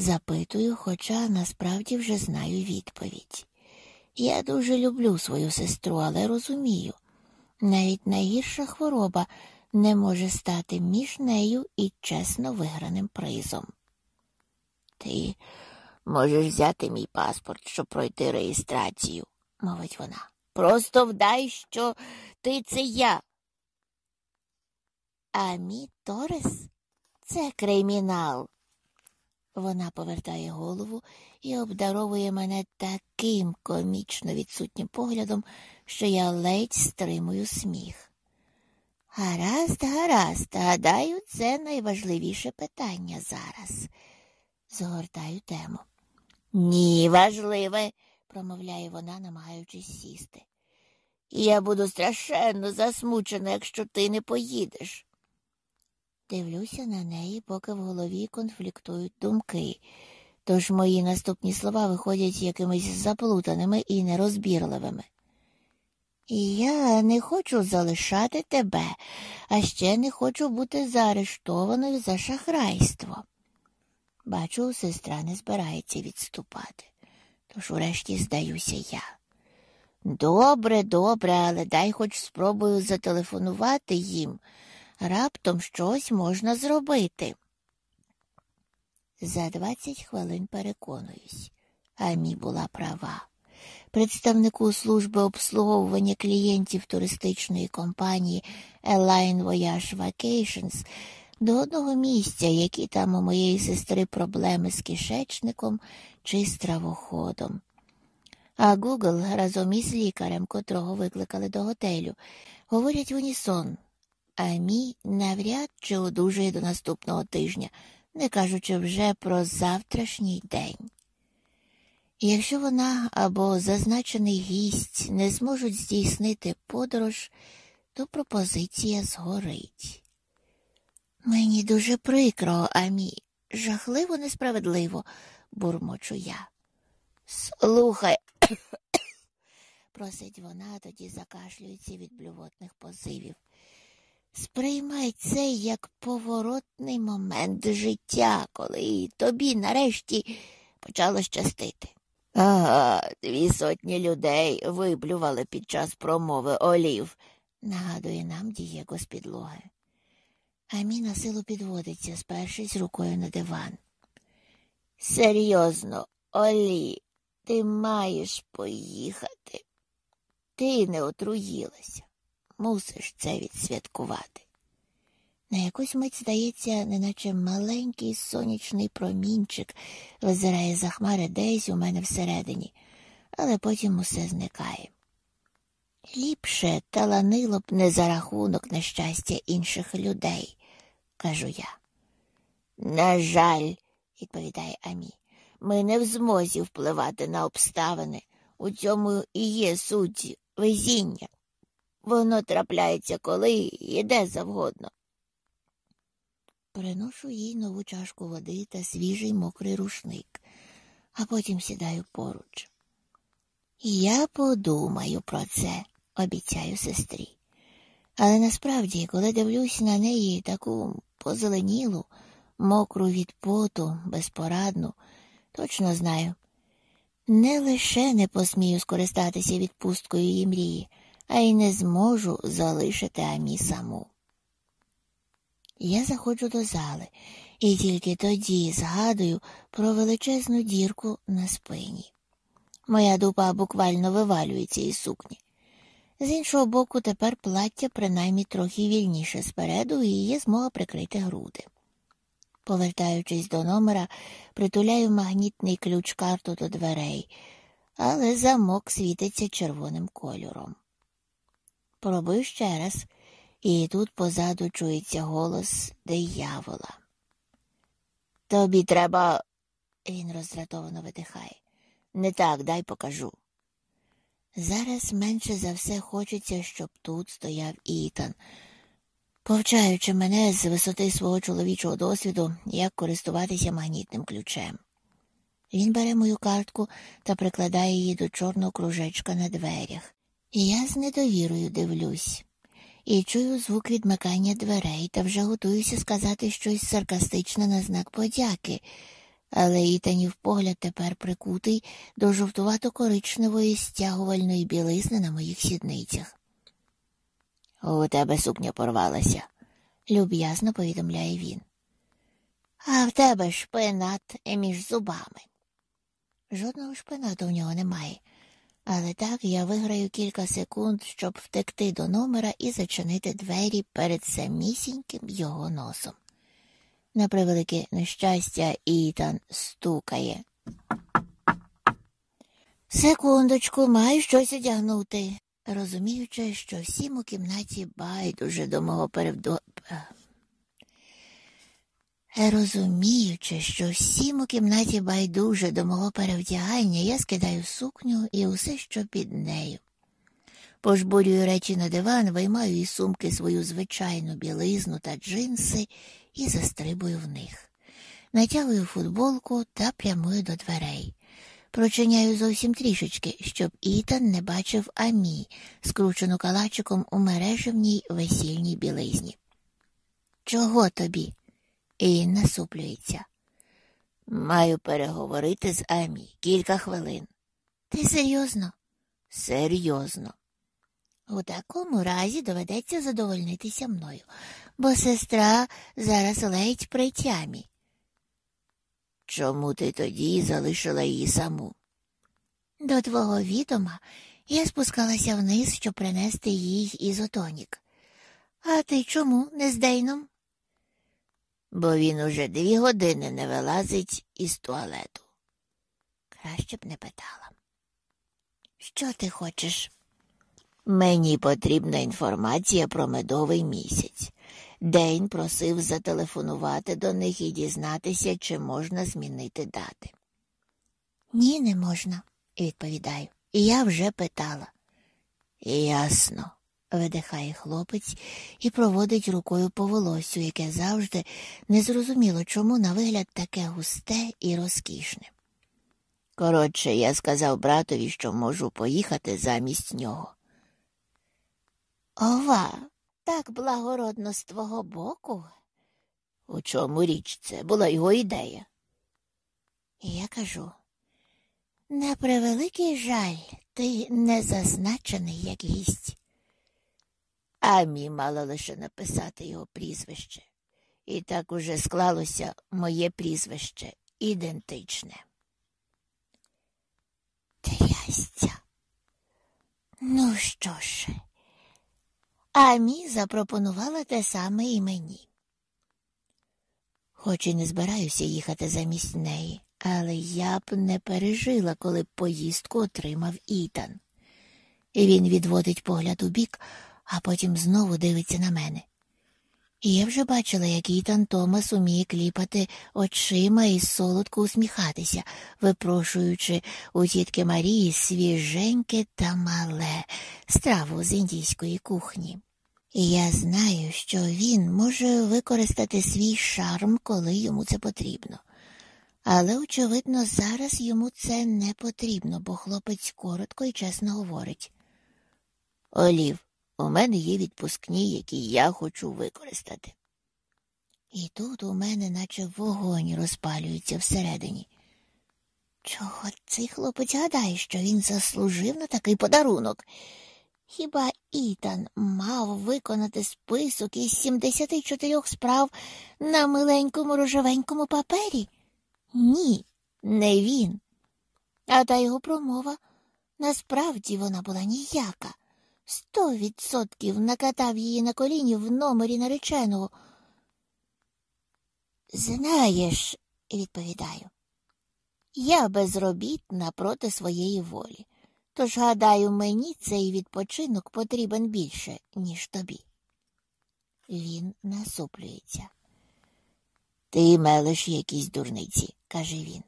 Запитую, хоча насправді вже знаю відповідь. Я дуже люблю свою сестру, але розумію, навіть найгірша хвороба не може стати між нею і чесно виграним призом. Ти можеш взяти мій паспорт, щоб пройти реєстрацію, мовить вона. Просто вдай, що ти це я. Амі Торес? Це кримінал. Вона повертає голову і обдаровує мене таким комічно відсутнім поглядом, що я ледь стримую сміх. Гаразд, гаразд, гадаю, це найважливіше питання зараз. Згортаю тему. Ні, важливе, промовляє вона, намагаючись сісти. Я буду страшенно засмучена, якщо ти не поїдеш. Дивлюся на неї, поки в голові конфліктують думки, тож мої наступні слова виходять якимись заплутаними і нерозбірливими. Я не хочу залишати тебе, а ще не хочу бути заарештованою за шахрайство. Бачу, сестра не збирається відступати, тож урешті здаюся я. Добре, добре, але дай хоч спробую зателефонувати їм. Раптом щось можна зробити. За двадцять хвилин переконуюсь, Амі була права. Представнику служби обслуговування клієнтів туристичної компанії Align Voyage Vacations до одного місця, які там у моєї сестри проблеми з кишечником чи стравоходом. А Google разом із лікарем, котрого викликали до готелю, говорять в унісон. А мій навряд чи одужує до наступного тижня, не кажучи вже про завтрашній день. Якщо вона або зазначений гість не зможуть здійснити подорож, то пропозиція згорить. Мені дуже прикро, Амі, жахливо несправедливо, бурмочу я. Слухай, [coughs] просить вона, тоді закашлюється від блювотних позивів. Сприймай це як поворотний момент життя, коли тобі нарешті почало щастити. Ага, дві сотні людей виблювали під час промови олів, нагадує нам Дієго з підлоги. Амі на силу підводиться, спершись рукою на диван. Серйозно, Олі, ти маєш поїхати. Ти не отруїлася. Мусиш це відсвяткувати. На якусь мить здається, неначе маленький сонячний промінчик визирає за хмари десь у мене всередині, але потім усе зникає. Ліпше таланило б не за рахунок нещастя інших людей, кажу я. На жаль, відповідає Амі, ми не в змозі впливати на обставини. У цьому і є суть везіння. Воно трапляється коли і де завгодно. Приношу їй нову чашку води та свіжий мокрий рушник, а потім сідаю поруч. Я подумаю про це, обіцяю сестрі. Але насправді, коли дивлюсь на неї таку позеленілу, мокру від поту, безпорадну, точно знаю. Не лише не посмію скористатися відпусткою її мрії, а й не зможу залишити Амі саму. Я заходжу до зали і тільки тоді згадую про величезну дірку на спині. Моя дупа буквально вивалюється із сукні. З іншого боку, тепер плаття принаймні трохи вільніше спереду і є змога прикрити груди. Повертаючись до номера, притуляю магнітний ключ карту до дверей, але замок світиться червоним кольором. Пробую ще раз, і тут позаду чується голос диявола. Тобі треба. Він роздратовано видихає. Не так, дай покажу. Зараз менше за все хочеться, щоб тут стояв Ітан, повчаючи мене з висоти свого чоловічого досвіду, як користуватися магнітним ключем. Він бере мою картку та прикладає її до чорного кружечка на дверях. Я з недовірою дивлюсь і чую звук відмикання дверей та вже готуюся сказати щось саркастичне на знак подяки, але Ітанів погляд тепер прикутий до жовтувато-коричневої стягувальної білизни на моїх сідницях. У тебе сукня порвалася, люб'язно повідомляє він. А в тебе шпинат між зубами. Жодного шпинату в нього немає, Але так я виграю кілька секунд, щоб втекти до номера і зачинити двері перед самісіньким його носом. На превелике нещастя, Ітан стукає. Секундочку, маю щось одягнути, розуміючи, що всім у кімнаті байдуже до мого перевдо. Розуміючи, що всім у кімнаті байдуже до мого перевдягання, я скидаю сукню і усе, що під нею. Пожбурюю речі на диван, виймаю із сумки свою звичайну білизну та джинси і застрибую в них. Натягую футболку та прямую до дверей. Прочиняю зовсім трішечки, щоб Ітан не бачив Амі, скручену калачиком у мережевній весільній білизні. Чого тобі? І насуплюється. Маю переговорити з Амі кілька хвилин. Ти серйозно? Серйозно. У такому разі доведеться задовольнитися мною, бо сестра зараз ледь при тямі. Чому ти тоді залишила її саму? До твого відома я спускалася вниз, щоб принести їй ізотонік. А ти чому не з Дейном? Бо він уже дві години не вилазить із туалету. Краще б не питала. Що ти хочеш? Мені потрібна інформація про медовий місяць. Дейн просив зателефонувати до них і дізнатися, чи можна змінити дати. Ні, не можна, відповідаю. Я вже питала. Ясно, видихає хлопець і проводить рукою по волосю, яке завжди незрозуміло чому на вигляд таке густе і розкішне. Коротше, я сказав братові, що можу поїхати замість нього. Ова, так благородно з твого боку. У чому річ це була його ідея? Я кажу на превеликий жаль, ти не зазначений як гість. Амі мала лише написати його прізвище, і так уже склалося моє прізвище ідентичне. Трясця. Ну що ж? Амі запропонувала те саме і мені. Хоч і не збираюся їхати замість неї, але я б не пережила, коли б поїздку отримав Ітан. І він відводить погляд у бік, а потім знову дивиться на мене. Я вже бачила, як Ітан Томас уміє кліпати очима і солодко усміхатися, випрошуючи у тітки Марії свіженьке та мале страву з індійської кухні. І я знаю, що він може використати свій шарм, коли йому це потрібно. Але, очевидно, зараз йому це не потрібно, бо хлопець коротко і чесно говорить. Олів, у мене є відпускні, які я хочу використати. І тут у мене наче вогонь розпалюється всередині. Чого цей хлопець гадає, що він заслужив на такий подарунок? Хіба Ітан мав виконати список із 74 справ на миленькому рожевенькому папері? Ні, не він. А та його промова насправді вона була ніяка. Сто відсотків накатав її на коліні в номері нареченого. Знаєш, відповідаю, я безробітна проти своєї волі. Тож, гадаю, мені цей відпочинок потрібен більше, ніж тобі. Він насуплюється. Ти мелиш якісь дурниці, каже він.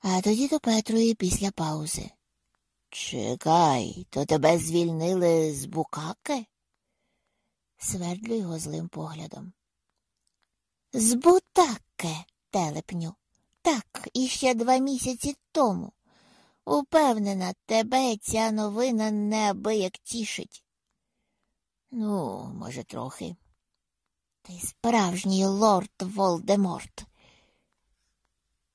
А тоді до Петрої після паузи. Чекай, то тебе звільнили з букаки? Свердлю його злим поглядом. З бутаке, телепню. Так, іще два місяці тому. Упевнена, тебе ця новина неабияк тішить. Ну, може, трохи. Ти справжній лорд Волдеморт.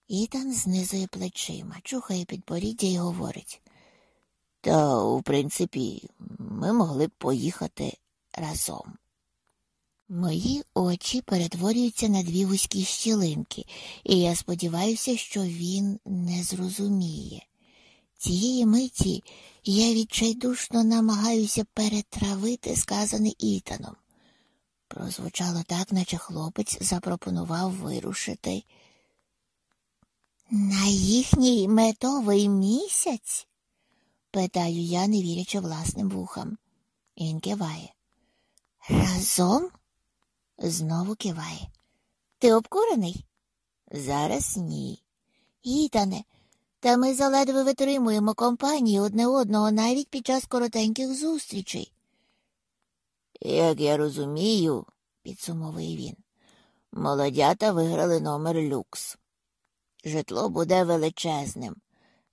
Ітан знизує плечима, чухає підборіддя і говорить. Та, у принципі, ми могли б поїхати разом. Мої очі перетворюються на дві вузькі щілинки, і я сподіваюся, що він не зрозуміє. Цієї миті я відчайдушно намагаюся перетравити сказане Ітаном. Прозвучало так, наче хлопець запропонував вирушити. На їхній медовий місяць? Питаю я, не вірячи власним вухам. Він киває. Разом? Знову киває. Ти обкурений? Зараз ні. Ітане, та ми заледве витримуємо компанії одне одного навіть під час коротеньких зустрічей. Як я розумію, підсумовує він, молодята виграли номер люкс. Житло буде величезним.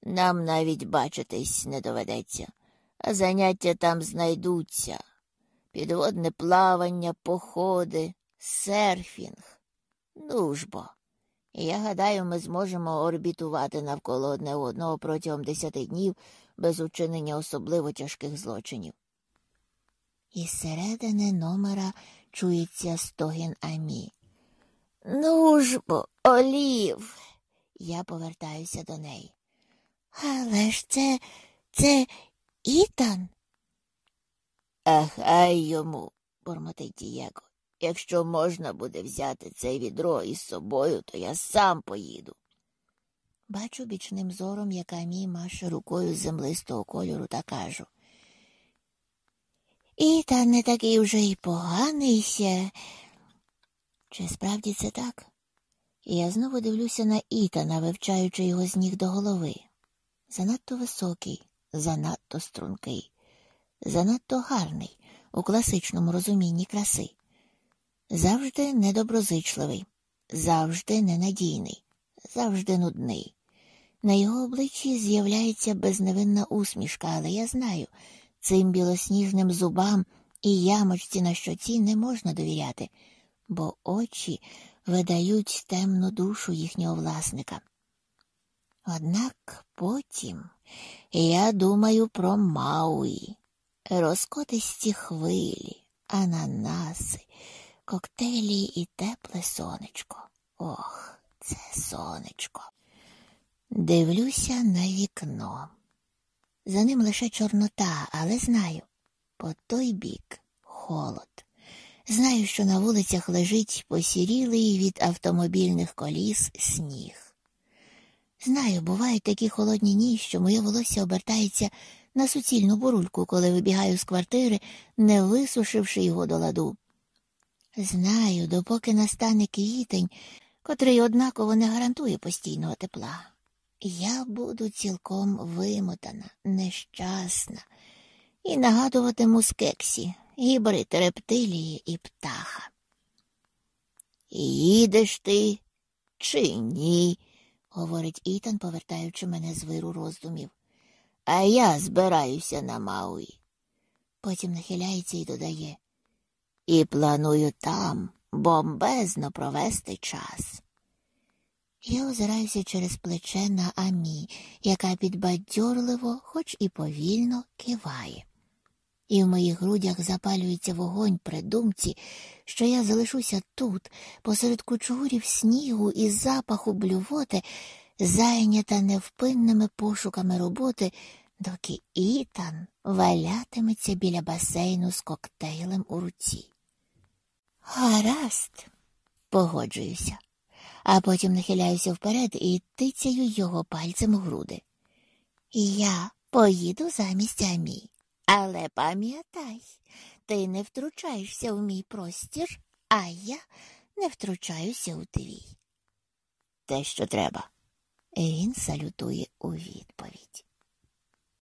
Нам навіть бачитись не доведеться, а заняття там знайдуться підводне плавання, походи, серфінг. Ну ж бо. Я гадаю, ми зможемо орбітувати навколо одне одного протягом десяти днів без учинення особливо тяжких злочинів. Із середини номера чується стогін Амі. Ну ж бо, Олів. Я повертаюся до неї. Але ж це це Ітан. А хай йому, бурмотить Дієго. Якщо можна буде взяти це відро із собою, то я сам поїду. Бачу бічним зором, яка мій маше рукою землистого кольору, та кажу. І та не такий уже й поганий ще. Чи справді це так? І я знову дивлюся на Ітана, вивчаючи його з ніг до голови. Занадто високий, занадто стрункий, занадто гарний у класичному розумінні краси, завжди недоброзичливий, завжди ненадійний, завжди нудний. На його обличчі з'являється безневинна усмішка, але я знаю, цим білосніжним зубам і ямочці на щоці не можна довіряти, бо очі видають темну душу їхнього власника. Однак потім я думаю про Мауї, розкотисті хвилі, ананаси, коктейлі і тепле сонечко. Ох, це сонечко. Дивлюся на вікно. За ним лише чорнота, але знаю, по той бік холод. Знаю, що на вулицях лежить посірілий від автомобільних коліс сніг. Знаю, бувають такі холодні дні, що моє волосся обертається на суцільну бурульку, коли вибігаю з квартири, не висушивши його до ладу. Знаю, допоки настане квітень, котрий однаково не гарантує постійного тепла. Я буду цілком вимотана, нещасна і нагадуватиму скексі, гібрид рептилії і птаха. Їдеш ти чи ні? Говорить Ітан, повертаючи мене з виру роздумів. А я збираюся на Мауї. Потім нахиляється і додає. І планую там бомбезно провести час. Я озираюся через плече на Амі, яка підбадьорливо, хоч і повільно, киває. І в моїх грудях запалюється вогонь при думці, що я залишуся тут, посеред кучугурів снігу і запаху блювоти, зайнята невпинними пошуками роботи, доки Ітан валятиметься біля басейну з коктейлем у руці. Гаразд, погоджуюся, а потім нахиляюся вперед і тицяю його пальцем у груди. Я поїду замість Амі, але пам'ятай, ти не втручаєшся в мій простір, а я не втручаюся у твій. Те, що треба. Він салютує у відповідь.